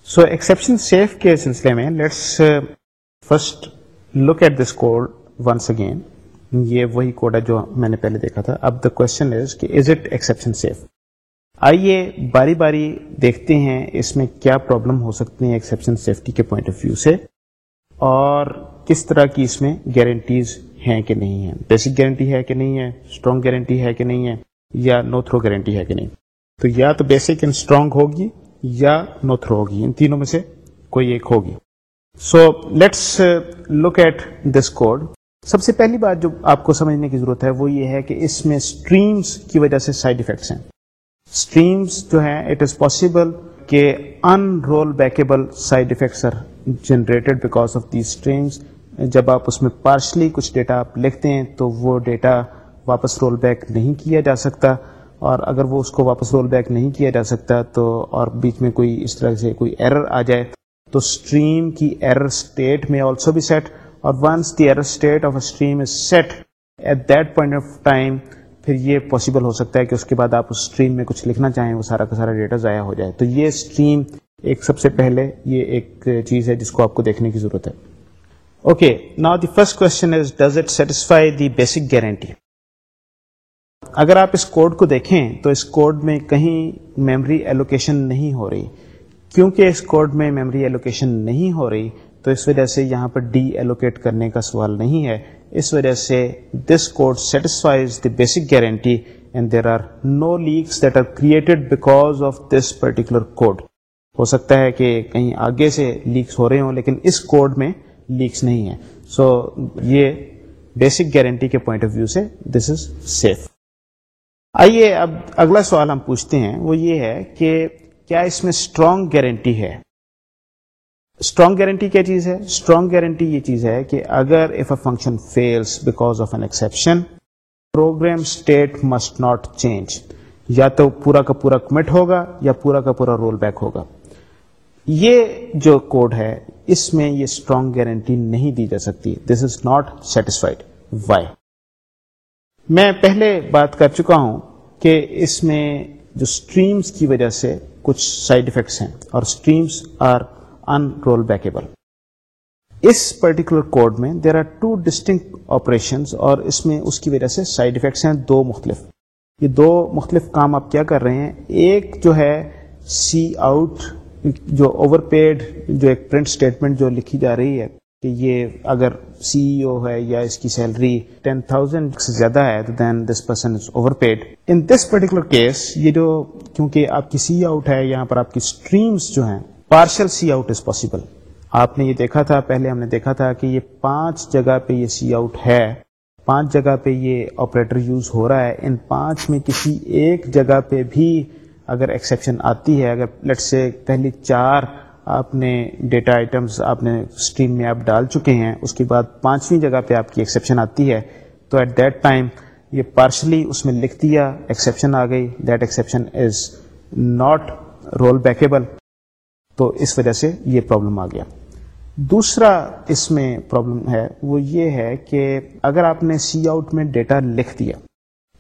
so exception safe کے سلسلے میں let's first look at this code once again یہ وہی کوڈ ہے جو میں نے پہلے دیکھا تھا۔ اب دا کوشچن از کہ از اٹ ایکسپشن سیف آئیے باری باری دیکھتے ہیں اس میں کیا پرابلم ہو سکتی ہیں ایکسیپشن سیفٹی کے پوائنٹ آف ویو سے اور کس طرح کی اس میں گارنٹیز ہیں کہ نہیں ہے بیسک گارنٹی ہے کہ نہیں ہے اسٹرانگ گارنٹی ہے کہ نہیں ہے یا نو تھرو گارنٹی ہے کہ نہیں۔ تو یا تو بیسک اینڈ اسٹرانگ ہوگی یا نو تھرو ہوگی، ان تینوں میں سے کوئی ایک ہوگی۔ So let's look at this code سب سے پہلی بات جو آپ کو سمجھنے کی ضرورت ہے وہ یہ ہے کہ اس میں اسٹریمس کی وجہ سے سائڈ افیکٹس ہیں۔ اسٹریمس جو ہیں اٹ از پاسبل کہ unrollbackable side effects are generated because of the streams جب آپ اس میں پارشلی کچھ ڈیٹا آپ لکھتے ہیں تو وہ ڈیٹا واپس رول بیک نہیں کیا جا سکتا اور اگر وہ اس کو واپس رول بیک نہیں کیا جا سکتا تو اور بیچ میں کوئی اس طرح سے کوئی ایرر آ جائے تو اسٹریم کی ایرر اسٹیٹ میں آلسو بھی سیٹ اور once the error state of a stream is set at that point of time پھر یہ پاسبل ہو سکتا ہے کہ اس کے بعد آپ اس اسٹریم میں کچھ لکھنا چاہیں، وہ سارا کا سارا ڈیٹا ضائع ہو جائے۔ تو یہ اسٹریم ایک سب سے پہلے یہ ایک چیز ہے جس کو آپ کو دیکھنے کی ضرورت ہے۔ اوکے نا the first question is does it satisfy the basic guarantee اگر آپ اس کوڈ کو دیکھیں تو اس کوڈ میں کہیں میموری ایلوکیشن نہیں ہو رہی۔ کیونکہ اس کوڈ میں میموری ایلوکیشن نہیں ہو رہی، تو اس وجہ سے یہاں پر ڈی ایلوکیٹ کرنے کا سوال نہیں ہے۔ اس وجہ سے this code satisfies the basic guarantee and there are no leaks that are created because of this particular code ہو سکتا ہے کہ کہیں آگے سے لیکس ہو رہے ہوں لیکن اس کوڈ میں لیکس نہیں ہے سو so, یہ بیسک گارنٹی کے پوائنٹ آف ویو سے دس از سیف آئیے اب اگلا سوال ہم پوچھتے ہیں۔ وہ یہ ہے کہ کیا اس میں اسٹرانگ گارنٹی ہے؟ اسٹرانگ گارنٹی کیا چیز ہے؟ اسٹرانگ گارنٹی یہ چیز ہے کہ اگر if a function fails because of an exception program state must not change یا تو پورا کا پورا کمٹ ہوگا یا پورا کا پورا رول بیک ہوگا. یہ جو کوڈ ہے، اس میں یہ اسٹرانگ گارنٹی نہیں دی جا سکتی. This is not satisfied why میں پہلے بات کر چکا ہوں کہ اس میں جو اسٹریمس کی وجہ سے کچھ سائڈ افیکٹس ہیں اور اسٹریمس آر ان رول بیکیبل اس پرٹیکولر کوڈ میں there are two distinct operation اور اس میں اس کی وجہ سے سائڈ افیکٹس ہیں، دو مختلف۔ یہ دو مختلف کام آپ کیا کر رہے ہیں؟ ایک جو ہے سی آؤٹ جو اوور پیڈ جو ایک پرنٹ اسٹیٹمنٹ جو لکھی جا رہی ہے کہ یہ اگر سی او ہے یا اس کی سیلری ٹین تھاؤزینڈ سے زیادہ ہے then this person is overpaid in this particular case یہ جو کیونکہ آپ کی سی آؤٹ ہے، یہاں پر آپ کی اسٹریمس جو ہیں partial cout is possible آپ نے یہ دیکھا تھا، پہلے ہم نے دیکھا تھا کہ یہ پانچ جگہ پہ یہ سی آؤٹ ہے۔ پانچ جگہ پہ یہ آپریٹر یوز ہو رہا ہے۔ ان پانچ میں کسی ایک جگہ پہ بھی اگر ایکسیپشن آتی ہے، اگر لیٹ سے پہلی چار آپ نے ڈیٹا آئٹمس آپ نے اسٹریم میں آپ ڈال چکے ہیں، اس کے بعد پانچویں جگہ پہ آپ کی ایکسیپشن آتی ہے۔ تو ایٹ دیٹ ٹائم یہ پارشلی اس میں لکھ دیا ایکسیپشن آ گئی۔ That exception is not rollbackable تو اس وجہ سے یہ پرابلم آ گیا۔ دوسرا اس میں پرابلم ہے، وہ یہ ہے کہ اگر آپ نے سی آؤٹ میں ڈیٹا لکھ دیا،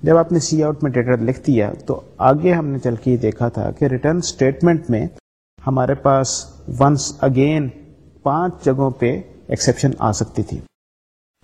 جب آپ نے سی آؤٹ میں ڈیٹا لکھ دیا تو آگے ہم نے چل کے یہ دیکھا تھا کہ ریٹرن اسٹیٹمنٹ میں ہمارے پاس ونس اگین پانچ جگہوں پہ ایکسیپشن آ سکتی تھی۔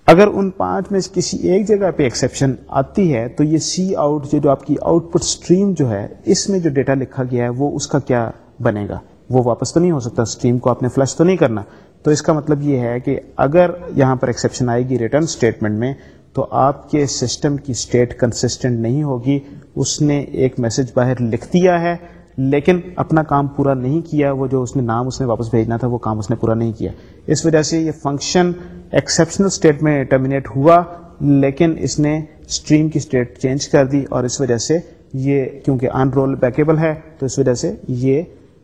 اگر ان پانچ میں کسی ایک جگہ پہ ایکسیپشن آتی ہے تو یہ سی آؤٹ جو آپ کی آؤٹ پٹ اسٹریم جو ہے، اس میں جو ڈیٹا لکھا گیا ہے، وہ اس کا کیا بنے گا؟ وہ واپس تو نہیں ہو سکتا اسٹریم کو آپ نے فلش تو نہیں کرنا۔ تو اس کا مطلب یہ ہے کہ اگر یہاں پر ایکسیپشن آئے گی ریٹرن اسٹیٹمنٹ میں، تو آپ کے سسٹم کی اسٹیٹ کنسسٹنٹ نہیں ہوگی۔ اس نے ایک میسج باہر لکھ دیا ہے، لیکن اپنا کام پورا نہیں کیا۔ وہ جو اس نے نام اس نے واپس بھیجنا تھا، وہ کام اس نے پورا نہیں کیا۔ اس وجہ سے یہ فنکشن ایکسیپشنل اسٹیٹ میں ٹرمینیٹ ہوا، لیکن اس نے اسٹریم کی اسٹیٹ چینج کر دی۔ اور اس وجہ سے یہ، کیونکہ ان رول بیکیبل ہے، تو اس وجہ سے یہ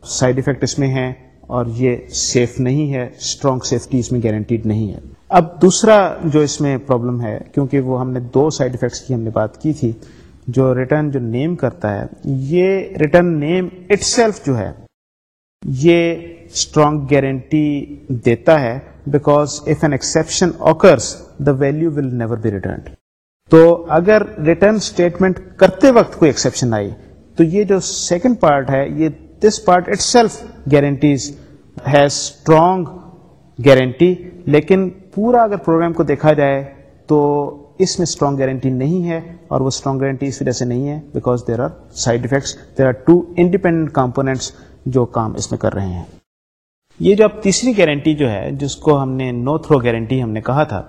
سائڈ افیکٹ اس میں ہے اور یہ سیف نہیں ہے اسٹرانگ سیفٹی اس میں گارنٹیڈ نہیں ہے۔ اب دوسرا جو اس میں پرابلم ہے، کیونکہ وہ ہم نے دو سائڈ افیکٹس کی ہم نے بات کی تھی، جو ریٹرن جو نیم کرتا ہے، یہ ریٹرن نیم اٹ سیلف جو ہے، یہ اسٹرانگ گارنٹی دیتا ہے because if an exception occurs the value will never be returned تو اگر ریٹرن اسٹیٹمنٹ کرتے وقت کوئی ایکسپشن آئی، تو یہ جو سیکنڈ پارٹ ہے، یہ this part itself guarantees has strong guarantee لیکن پورا اگر پروگرام کو دیکھا جائے تو اس میں اسٹرانگ گارنٹی نہیں ہے اور وہ اسٹرانگ گارنٹی اس وجہ سے نہیں ہے because there are side effects there are two independent components جو کام اس میں کر رہے ہیں. یہ جو اب تیسری گارنٹی جو ہے، جس کو ہم نے نو تھرو گارنٹی ہم نے کہا تھا،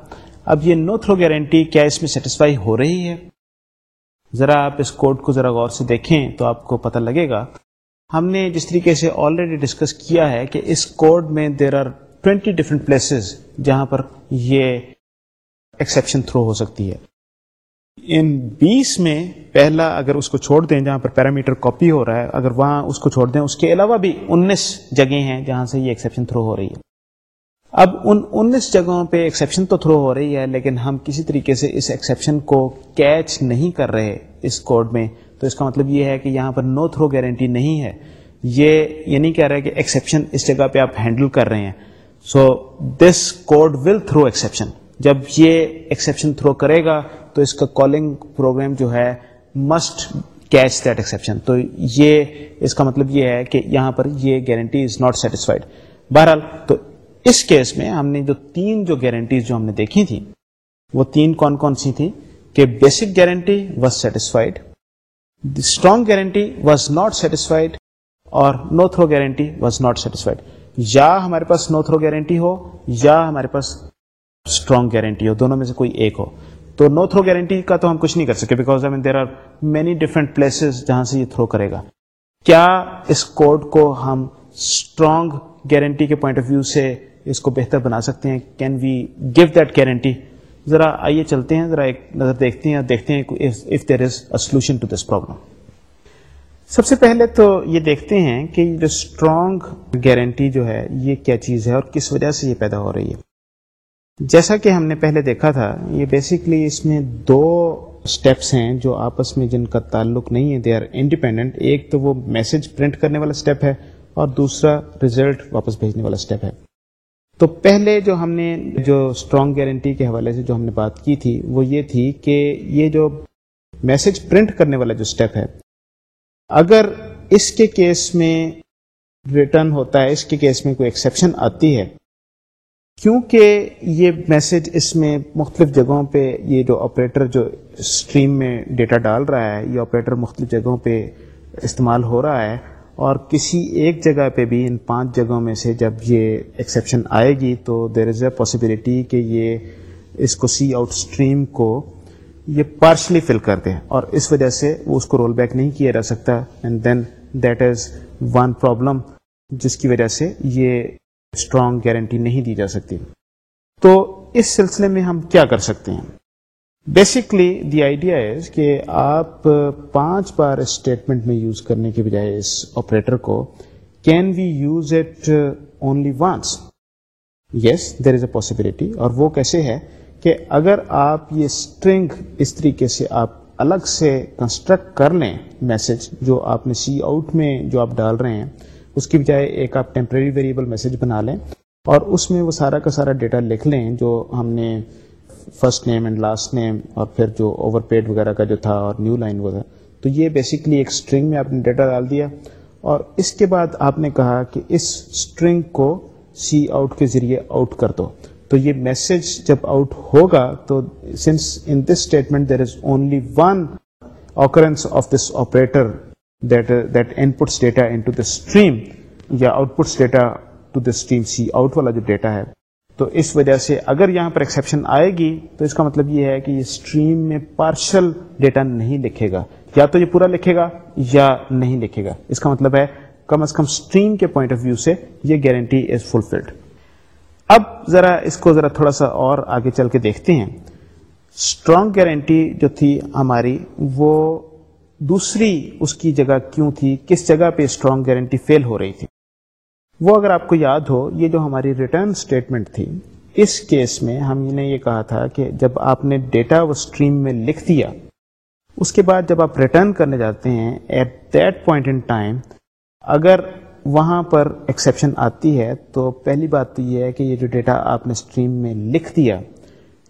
اب یہ نو تھرو گارنٹی کیا اس میں سیٹسفائی ہو رہی ہے؟ ذرا آپ اس کوڈ کو ذرا غور سے دیکھیں تو آپ کو پتہ لگے گا ہم نے جس طریقے سے آلریڈی ڈسکس کیا ہے کہ اس کوڈ میں there are twenty different places جہاں پر یہ ایکسیپشن تھرو ہو سکتی ہے۔ ان بیس میں پہلا اگر اس کو چھوڑ دیں جہاں پر پیرامیٹر کاپی ہو رہا ہے، اگر وہاں اس کو چھوڑ دیں، اس کے علاوہ بھی انیس جگہیں ہیں جہاں سے یہ ایکسیپشن تھرو ہو رہی ہے۔ اب ان انیس جگہوں پہ ایکسیپشن تو تھرو ہو رہی ہے، لیکن ہم کسی طریقے سے اس ایکسیپشن کو کیچ نہیں کر رہے اس کوڈ میں۔ تو اس کا مطلب یہ ہے کہ یہاں پر نو تھرو گارنٹی نہیں ہے۔ یہ یہ نہیں کہہ رہا ہے کہ ایکسیپشن اس جگہ پہ آپ ہینڈل کر رہے ہیں۔ So this code will throw exception جب یہ ایکسیپشن تھرو کرے گا تو اس کا کالنگ پروگرام جو ہے مسٹ کیچ دیٹ ایکسیپشن تو یہ اس کا مطلب یہ ہے کہ یہاں پر یہ گارنٹی از ناٹ سیٹسفائڈ بہرحال، تو اس کیس میں ہم نے جو تین جو گارنٹیز جو ہم نے دیکھی تھی وہ تین کون کون سی تھی کہ basic guarantee was satisfied strong guarantee was not satisfied اور no throw guarantee was not satisfied یا ہمارے پاس نو تھرو گارنٹی ہو یا ہمارے پاس اسٹرانگ گارنٹی ہو، دونوں میں سے کوئی ایک ہو۔ تو نو تھرو گارنٹی کا تو ہم کچھ نہیں کر سکتے because I mean there are many different places جہاں سے یہ تھرو کرے گا۔ کیا اس کوڈ کو ہم اسٹرانگ گارنٹی کے پوائنٹ آف ویو سے اس کو بہتر بنا سکتے ہیں؟ Can we give that guarantee ذرا آئیے چلتے ہیں، ذرا ایک نظر دیکھتے ہیں دیکھتے ہیں if there is a solution to this problem سب سے پہلے تو یہ دیکھتے ہیں کہ جو اسٹرانگ گارنٹی جو ہے، یہ کیا چیز ہے اور کس وجہ سے یہ پیدا ہو رہی ہے۔ جیسا کہ ہم نے پہلے دیکھا تھا، یہ بیسکلی اس میں دو اسٹیپس ہیں جو آپس میں جن کا تعلق نہیں ہے دے آر انڈیپینڈنٹ ایک تو وہ میسج پرنٹ کرنے والا اسٹیپ ہے اور دوسرا ریزلٹ واپس بھیجنے والا اسٹیپ ہے۔ تو پہلے جو ہم نے جو اسٹرانگ گارنٹی کے حوالے سے جو ہم نے بات کی تھی، وہ یہ تھی کہ یہ جو میسج پرنٹ کرنے والا جو اسٹیپ ہے، اگر اس کے کیس میں ریٹرن ہوتا ہے، اس کے کیس میں کوئی ایکسیپشن آتی ہے، کیونکہ یہ میسج اس میں مختلف جگہوں پہ یہ جو آپریٹر جو اسٹریم میں ڈیٹا ڈال رہا ہے، یہ آپریٹر مختلف جگہوں پہ استعمال ہو رہا ہے اور کسی ایک جگہ پہ بھی ان پانچ جگہوں میں سے جب یہ ایکسیپشن آئے گی تو دیر از اے پاسبلٹی کہ یہ اس کو سی آؤٹ اسٹریم کو یہ پارشلی فل کر دیں اور اس وجہ سے وہ اس کو رول بیک نہیں کیا جا سکتا and then that is one problem جس کی وجہ سے یہ اسٹرانگ گارنٹی نہیں دی جا سکتی تو اس سلسلے میں ہم کیا کر سکتے ہیں؟ بیسکلی دی آئیڈیا از کہ آپ پانچ بار اسٹیٹمنٹ میں یوز کرنے کے بجائے اس آپریٹر کو can we use it only once yes there is a possibility اور وہ کیسے ہے کہ اگر آپ یہ اسٹرنگ اس طریقے سے آپ الگ سے کنسٹرکٹ کر لیں میسج جو آپ نے سی آؤٹ میں جو آپ ڈال رہے ہیں، اس کی بجائے ایک آپ ٹیمپریری ویریبل میسج بنا لیں اور اس میں وہ سارا کا سارا ڈیٹا لکھ لیں جو ہم نے first name and last name اور پھر جو اوور پیڈ وغیرہ کا جو تھا اور نیو لائن وہ تھا۔ تو یہ بیسکلی ایک اسٹرنگ میں آپ نے ڈیٹا ڈال دیا اور اس کے بعد آپ نے کہا کہ اس اسٹرنگ کو سی آؤٹ کے ذریعے آؤٹ کر دو۔ تو یہ میسج جب آؤٹ ہوگا تو since in this statement there is only one occurrence of this operator data stream یا outputs data to the stream cout والا جو ڈیٹا ہے۔ تو اس وجہ سے اگر یہاں پر ایکسیپشن آئے گی، تو اس کا مطلب یہ ہے کہ یہ اسٹریم میں پارشل ڈیٹا نہیں لکھے گا۔ یا تو یہ پورا لکھے گا یا نہیں لکھے گا۔ اس کا مطلب ہے، کم از کم اسٹریم کے پوائنٹ آف ویو سے یہ گارنٹی از فلفلڈ اب ذرا اس کو ذرا تھوڑا سا اور آگے چل کے دیکھتے ہیں۔ اسٹرانگ گارنٹی جو تھی ہماری، وہ دوسری اس کی جگہ کیوں تھی؟ کس جگہ پہ اسٹرانگ گارنٹی فیل ہو رہی تھی؟ وہ اگر آپ کو یاد ہو، یہ جو ہماری ریٹرن اسٹیٹمنٹ تھی، اس کیس میں ہم نے یہ کہا تھا کہ جب آپ نے ڈیٹا وہ اسٹریم میں لکھ دیا، اس کے بعد جب آپ ریٹرن کرنے جاتے ہیں at that point in time اگر وہاں پر ایکسیپشن آتی ہے، تو پہلی بات تو یہ ہے کہ یہ جو ڈیٹا آپ نے اسٹریم میں لکھ دیا،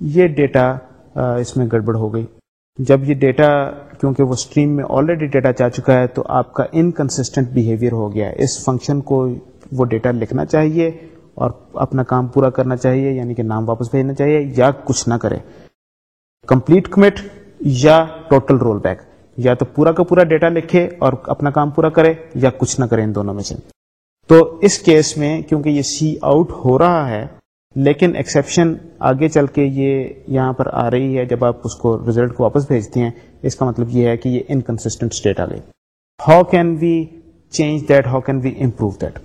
یہ ڈیٹا اس میں گڑبڑ ہو گئی۔ جب یہ ڈیٹا، کیونکہ وہ اسٹریم میں آلریڈی ڈیٹا چاہ چکا ہے، تو آپ کا انکنسسٹنٹ بیہیویئر ہو گیا اس فنکشن کو وہ ڈیٹا لکھنا چاہیے اور اپنا کام پورا کرنا چاہیے یعنی کہ نام واپس بھیجنا چاہیے یا کچھ نہ کرے۔ کمپلیٹ کمٹ یا ٹوٹل رول بیک یا تو پورا کا پورا ڈیٹا لکھے اور اپنا کام پورا کرے یا کچھ نہ کرے ان دونوں میں سے۔ تو اس کیس میں، کیونکہ یہ سی آؤٹ ہو رہا ہے لیکن ایکسیپشن آگے چل کے یہ یہاں پر آ رہی ہے، جب آپ اس کو ریزلٹ کو واپس بھیجتے ہیں، اس کا مطلب یہ ہے کہ یہ انکنسٹنٹ اسٹیٹ آ گئی how can we change that how can we improve that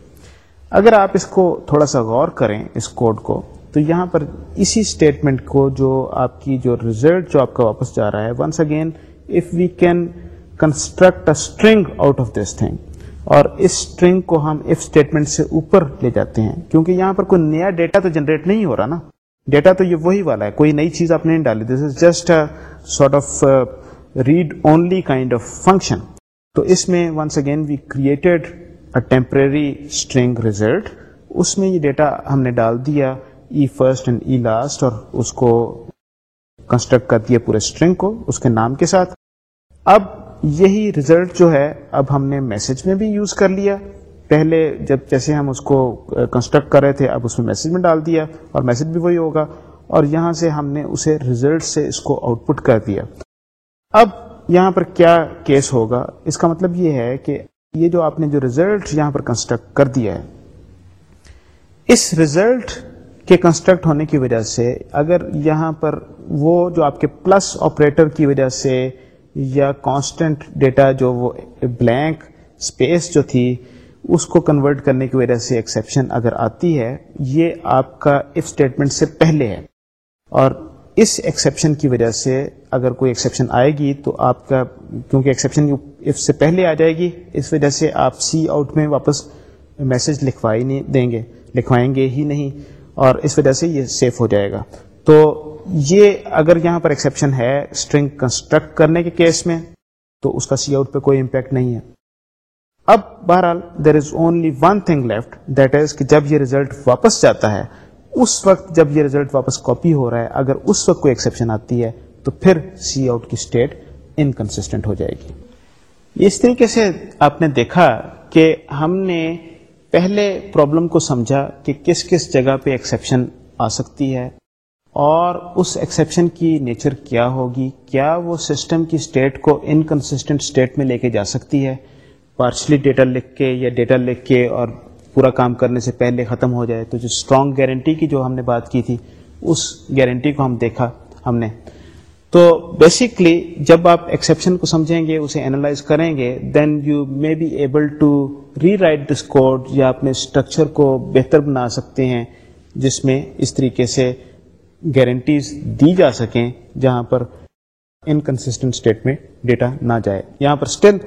اگر آپ اس کو تھوڑا سا غور کریں، اس کوڈ کو، تو یہاں پر اسی اسٹیٹمنٹ کو جو آپ کی جو ریزلٹ جو آپ کا واپس جا رہا ہے once again if we can construct a string out of this thing اور اس اسٹرنگ کو ہم اف اسٹیٹمنٹ سے اوپر لے جاتے ہیں، کیونکہ یہاں پر کوئی نیا ڈیٹا تو جنریٹ نہیں ہو رہا نا۔ ڈیٹا تو یہ وہی والا ہے، کوئی نئی چیز آپ نے نہیں ڈالی۔ This is just sort of read only kind of function تو اس میں once again we created temporary string result اس میں یہ ڈیٹا ہم نے ڈال دیا E first and E last اور اس کو کنسٹرکٹ کر دیا پورے اسٹرنگ کو، اس کے نام کے ساتھ۔ اب یہی ریزلٹ جو ہے، اب ہم نے میسج میں بھی یوز کر لیا۔ پہلے جب جیسے ہم اس کو کنسٹرکٹ کر رہے تھے، اب اس میں میسج میں ڈال دیا اور میسج بھی وہی ہوگا۔ اور یہاں سے ہم نے اسے ریزلٹ سے اس کو آؤٹ پٹ کر دیا۔ اب یہاں پر کیا کیس ہوگا؟ اس کا مطلب یہ ہے کہ یہ جو آپ نے جو ریزلٹ یہاں پر کنسٹرکٹ کر دیا ہے، اس ریزلٹ کے کنسٹرکٹ ہونے کی وجہ سے اگر یہاں پر وہ جو آپ کے پلس آپریٹر کی وجہ سے یا کانسٹنٹ ڈیٹا جو وہ بلینک اسپیس جو تھی، اس کو کنورٹ کرنے کی وجہ سے ایکسیپشن اگر آتی ہے، یہ آپ کا اف اسٹیٹمنٹ سے پہلے ہے۔ اور اس ایکسیپشن کی وجہ سے اگر کوئی ایکسیپشن آئے گی تو آپ کا، کیونکہ ایکسیپشن اف سے پہلے آ جائے گی، اس وجہ سے آپ سی آؤٹ میں واپس میسج لکھوائی نہیں دیں گے، لکھوائیں گے ہی نہیں۔ اور اس وجہ سے یہ سیف ہو جائے گا۔ تو یہ اگر یہاں پر ایکسیپشن ہے اسٹرنگ کنسٹرکٹ کرنے کے کیس میں، تو اس کا سی آؤٹ پہ کوئی امپیکٹ نہیں ہے۔ اب بہرحال there is only one thing left that is کہ جب یہ ریزلٹ واپس جاتا ہے، اس وقت جب یہ ریزلٹ واپس کاپی ہو رہا ہے، اگر اس وقت کوئی ایکسیپشن آتی ہے، تو پھر سی آؤٹ کی اسٹیٹ انکنسٹنٹ ہو جائے گی۔ اس طریقے سے آپ نے دیکھا کہ ہم نے پہلے پرابلم کو سمجھا کہ کس کس جگہ پہ ایکسیپشن آ سکتی ہے۔ اور اس ایکسیپشن کی نیچر کیا ہوگی؟ کیا وہ سسٹم کی اسٹیٹ کو انکنسسٹنٹ اسٹیٹ میں لے کے جا سکتی ہے؟ پارشلی ڈیٹا لکھ کے یا ڈیٹا لکھ کے اور پورا کام کرنے سے پہلے ختم ہو جائے تو جو اسٹرانگ گارنٹی کی جو ہم نے بات کی تھی، اس گارنٹی کو ہم دیکھا ہم نے۔ تو بیسکلی جب آپ ایکسیپشن کو سمجھیں گے، اسے اینالائز کریں گے then you may be able to rewrite this code یا اپنے اسٹرکچر کو بہتر بنا سکتے ہیں، جس میں اس طریقے سے گارنٹیز دی جا سکیں جہاں پر انکنسسٹنٹ اسٹیٹ میں ڈیٹا نہ جائے۔ یہاں پر اسٹل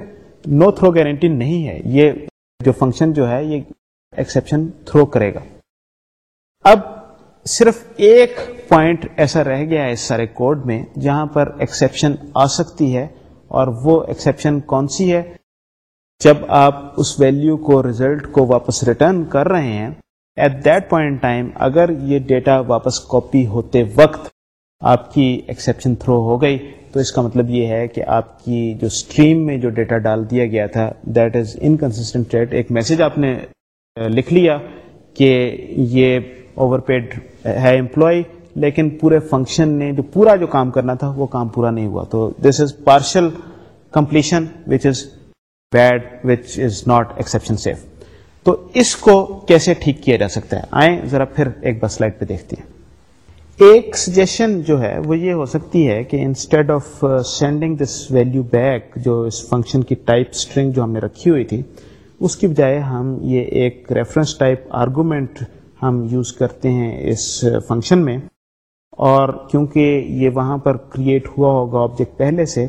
نو تھرو گارنٹی نہیں ہے۔ یہ جو فنکشن جو ہے، یہ ایکسیپشن تھرو کرے گا۔ اب صرف ایک پوائنٹ ایسا رہ گیا ہے اس سارے کوڈ میں جہاں پر ایکسیپشن آ سکتی ہے۔ اور وہ ایکسیپشن کون سی ہے؟ جب آپ اس ویلیو کو ریزلٹ کو واپس ریٹرن کر رہے ہیں ایٹ دیٹ پوائنٹ ٹائم اگر یہ ڈیٹا واپس کاپی ہوتے وقت آپ کی ایکسیپشن تھرو ہو گئی، تو اس کا مطلب یہ ہے کہ آپ کی جو اسٹریم میں جو ڈیٹا ڈال دیا گیا تھا دیٹ از انکنسٹنٹ ایک میسج آپ نے لکھ لیا کہ یہ اوور پیڈ ہے امپلائی لیکن پورے فنکشن نے جو پورا جو کام کرنا تھا، وہ کام پورا نہیں ہوا۔ تو this is partial completion which is bad which is not exception safe تو اس کو کیسے ٹھیک کیا جا سکتا ہے؟ آئیں ذرا پھر ایک بس سلائڈ پہ دیکھتے ہیں۔ ایک سجیشن جو ہے وہ یہ ہو سکتی ہے کہ instead of sending this value back جو اس فنکشن کی ٹائپ اسٹرنگ جو ہم نے رکھی ہوئی تھی، اس کی بجائے ہم یہ ایک ریفرنس ٹائپ آرگومنٹ ہم یوز کرتے ہیں اس uh, فنکشن میں۔ اور کیونکہ یہ وہاں پر کریٹ ہوا ہوگا آبجیکٹ پہلے سے،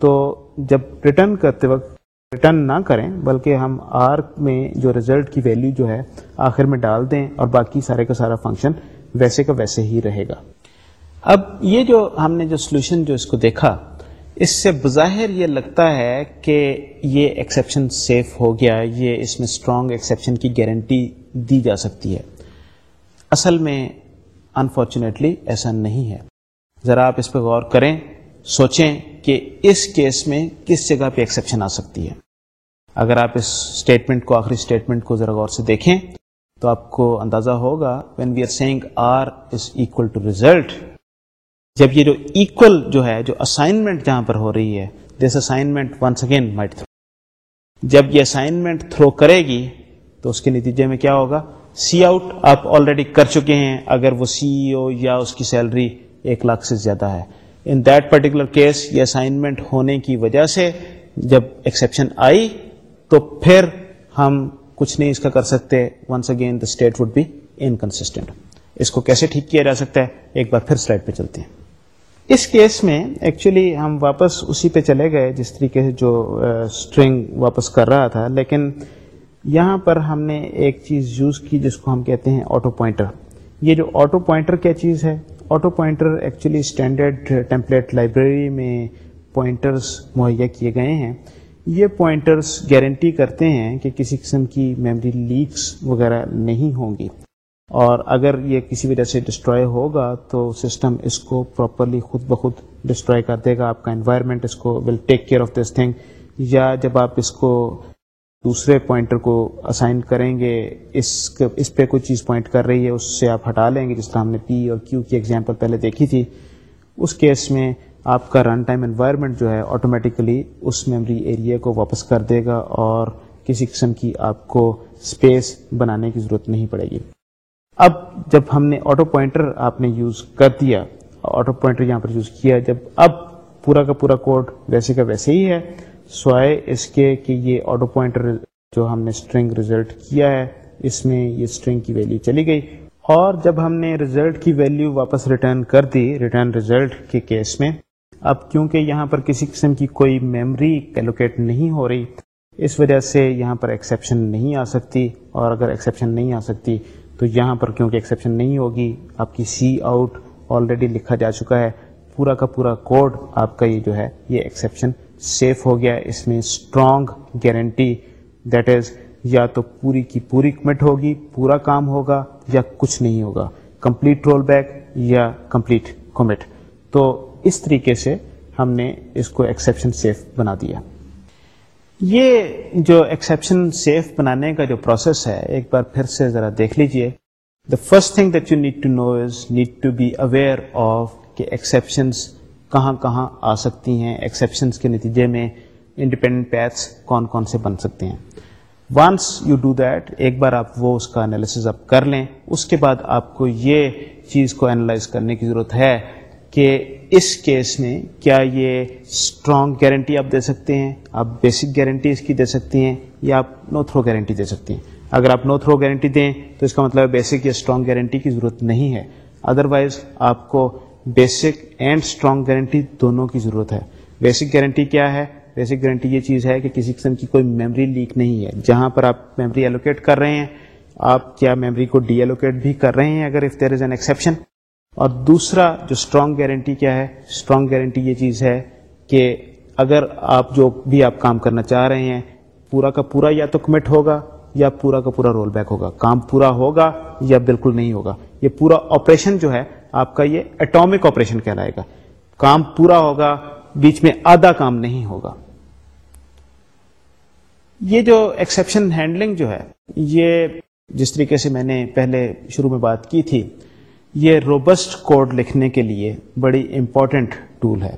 تو جب ریٹرن کرتے وقت ریٹرن نہ کریں، بلکہ ہم آر میں جو ریزلٹ کی ویلیو جو ہے، آخر میں ڈال دیں اور باقی سارے کا سارا فنکشن ویسے کا ویسے ہی رہے گا۔ اب یہ جو ہم نے جو سولوشن جو اس کو دیکھا، اس سے بظاہر یہ لگتا ہے کہ یہ ایکسیپشن سیف ہو گیا، یہ اس میں اسٹرانگ ایکسیپشن کی گارنٹی دی جا سکتی ہے۔ اصل میں انفارچونیٹلی ایسا نہیں ہے۔ ذرا آپ اس پہ غور کریں، سوچیں کہ اس کیس میں کس جگہ پہ ایکسیپشن آ سکتی ہے۔ اگر آپ اس اسٹیٹمنٹ کو، آخری اسٹیٹمنٹ کو ذرا غور سے دیکھیں تو آپ کو اندازہ ہوگا when we are seeing R is equal to result جب یہ جو ایکول جو ہے، جو اسائنمنٹ جہاں پر ہو رہی ہے this assignment once again might throw جب یہ اسائنمنٹ تھرو کرے گی، تو اس کے نتیجے میں کیا ہوگا؟ سی آؤٹ آپ آلریڈی کر چکے ہیں، اگر وہ سی او یا اس کی سیلری ایک لاکھ سے زیادہ ہے. ان دیٹ پرٹیکولر کیس یہ اسائنمنٹ ہونے کی وجہ سے جب ایکسیپشن آئی تو پھر ہم کچھ نہیں اس کا کر سکتے۔ Once again the state would be inconsistent اس کو کیسے ٹھیک کیا جا سکتا ہے؟ ایک بار پھر سلائڈ پہ چلتے ہیں۔ اس کیس میں ایکچولی ہم واپس اسی پہ چلے گئے جس طریقے سے جو اسٹرنگ واپس کر رہا تھا، لیکن یہاں پر ہم نے ایک چیز یوز کی جس کو ہم کہتے ہیں آٹو پوائنٹر یہ جو آٹو پوائنٹر کیا چیز ہے؟ Auto pointer actually standard template library میں پوائنٹرس مہیا کیے گئے ہیں۔ یہ پوائنٹرس گارنٹی کرتے ہیں کہ کسی قسم کی میموری لیکس وغیرہ نہیں ہوں گی۔ اور اگر یہ کسی وجہ سے ڈسٹروائے ہوگا تو سسٹم اس کو پراپرلی خود بخود ڈسٹروائے کر دے گا۔ آپ کا انوائرمنٹ اس کو will take care of this thing یا جب آپ اس کو دوسرے پوائنٹر کو اسائن کریں گے، اس اس پہ کوئی چیز پوائنٹ کر رہی ہے، اس سے آپ ہٹا لیں گے، جس طرح ہم نے پی اور کیو کی ایگزامپل پہلے دیکھی تھی۔ اس کیس میں آپ کا رن ٹائم انوائرمنٹ جو ہے آٹومیٹیکلی اس میموری ایریا کو واپس کر دے گا اور کسی قسم کی آپ کو اسپیس بنانے کی ضرورت نہیں پڑے گی۔ اب جب ہم نے آٹو پوائنٹر آپ نے یوز کر دیا آٹو پوائنٹر یہاں پر یوز کیا، جب اب پورا کا پورا کوڈ ویسے کا ویسے ہی ہے سوائے اس کے کہ یہ آٹو پوائنٹر جو ہم نے اسٹرنگ ریزلٹ کیا ہے، اس میں یہ اسٹرنگ کی ویلیو چلی گئی۔ اور جب ہم نے ریزلٹ کی ویلیو واپس ریٹرن کر دی ریٹرن ریزلٹ کے کیس میں اب کیونکہ یہاں پر کسی قسم کی کوئی میمری کیلوکیٹ نہیں ہو رہی، اس وجہ سے یہاں پر ایکسیپشن نہیں آ سکتی۔ اور اگر ایکسیپشن نہیں آ سکتی، تو یہاں پر کیونکہ ایکسیپشن نہیں ہوگی، آپ کی سی آؤٹ آلریڈی لکھا جا چکا ہے۔ پورا کا پورا کوڈ آپ کا یہ جو ہے، یہ ایکسیپشن سیف ہو گیا۔ اس میں اسٹرانگ گارنٹی دیٹ از یا تو پوری کی پوری کمٹ ہوگی، پورا کام ہوگا، یا کچھ نہیں ہوگا۔ کمپلیٹ رول بیک یا کمپلیٹ کمٹ تو اس طریقے سے ہم نے اس کو ایکسیپشن سیف بنا دیا۔ یہ جو ایکسیپشن سیف بنانے کا جو پروسیس ہے، ایک بار پھر سے ذرا دیکھ لیجیے۔ The first thing that you need to know is need to be aware of کہ ایکسیپشنس کہاں کہاں آ سکتی ہیں۔ ایکسیپشنس کے نتیجے میں انڈیپینڈنٹ پیتھس کون کون سے بن سکتے ہیں۔ وانس یو ڈو دیٹ ایک بار آپ وہ اس کا انالیسز اب کر لیں۔ اس کے بعد آپ کو یہ چیز کو انالائز کرنے کی ضرورت ہے کہ اس کیس میں کیا یہ اسٹرانگ گارنٹی آپ دے سکتے ہیں؟ آپ بیسک گارنٹی اس کی دے سکتے ہیں یا آپ نو تھرو گارنٹی دے سکتے ہیں؟ اگر آپ نو تھرو گارنٹی دیں تو اس کا مطلب بیسک یا اسٹرانگ گارنٹی کی ضرورت نہیں ہے۔ ادروائز آپ کو بیسک اینڈ اسٹرانگ گارنٹی دونوں کی ضرورت ہے۔ بیسک گارنٹی کیا ہے؟ بیسک گارنٹی یہ چیز ہے کہ کسی قسم کی کوئی میموری لیک نہیں ہے۔ جہاں پر آپ میموری ایلوکیٹ کر رہے ہیں، آپ کیا میموری کو ڈی ایلوکیٹ بھی کر رہے ہیں اگر if there is an exception اور دوسرا جو اسٹرانگ گارنٹی کیا ہے اسٹرانگ گارنٹی یہ چیز ہے کہ اگر آپ جو بھی آپ کام کرنا چاہ رہے ہیں، پورا کا پورا یا تو کمٹ ہوگا یا پورا کا پورا رول بیک ہوگا۔ کام پورا ہوگا یا بالکل نہیں ہوگا۔ یہ پورا آپریشن جو ہے آپ کا یہ اٹامک آپریشن کہلائے گا۔ کام پورا ہوگا، بیچ میں آدھا کام نہیں ہوگا۔ یہ جو ایکسیپشن ہینڈلنگ جو ہے، یہ جس طریقے سے میں نے پہلے شروع میں بات کی تھی یہ روبسٹ کوڈ لکھنے کے لیے بڑی امپورٹنٹ ٹول ہے۔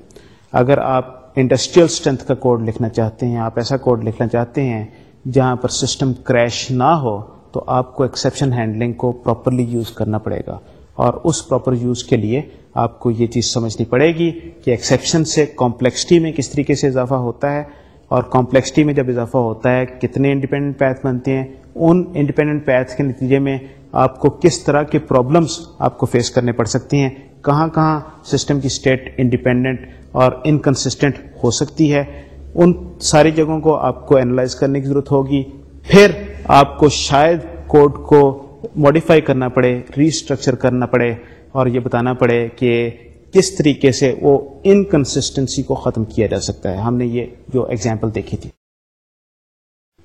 اگر آپ انڈسٹریل اسٹرینتھ کا کوڈ لکھنا چاہتے ہیں، آپ ایسا کوڈ لکھنا چاہتے ہیں جہاں پر سسٹم کریش نہ ہو، تو آپ کو ایکسیپشن ہینڈلنگ کو پراپرلی یوز کرنا پڑے گا۔ اور اس پراپر یوز کے لیے آپ کو یہ چیز سمجھنی پڑے گی کہ ایکسیپشن سے کمپلیکسٹی میں کس طریقے سے اضافہ ہوتا ہے۔ اور کمپلیکسٹی میں جب اضافہ ہوتا ہے، کتنے انڈیپینڈنٹ پیتھ بنتے ہیں؟ ان انڈیپینڈنٹ پیتھ کے نتیجے میں آپ کو کس طرح کے پرابلمس آپ کو فیس کرنے پڑ سکتی ہیں؟ کہاں کہاں سسٹم کی اسٹیٹ انڈیپینڈنٹ اور انکنسسٹنٹ ہو سکتی ہے؟ ان ساری جگہوں کو آپ کو اینالائز کرنے کی ضرورت ہوگی۔ پھر آپ کو شاید کوڈ کو ماڈیفائی کرنا پڑے ریسٹرکچر کرنا پڑے اور یہ بتانا پڑے کہ کس طریقے سے وہ انکنسسٹنسی کو ختم کیا جا سکتا ہے۔ ہم نے یہ جو ایگزامپل دیکھی تھی۔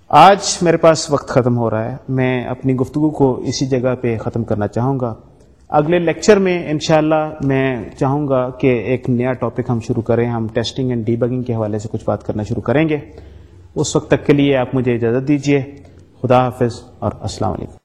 آج میرے پاس وقت ختم ہو رہا ہے۔ میں اپنی گفتگو کو اسی جگہ پہ ختم کرنا چاہوں گا۔ اگلے لیکچر میں انشاءاللہ میں چاہوں گا کہ ایک نیا ٹاپک ہم شروع کریں۔ ہم ٹیسٹنگ اینڈ ڈی بگنگ کے حوالے سے کچھ بات کرنا شروع کریں گے۔ اس وقت تک کے لیے آپ مجھے اجازت دیجیے خدا حافظ اور السلام علیکم۔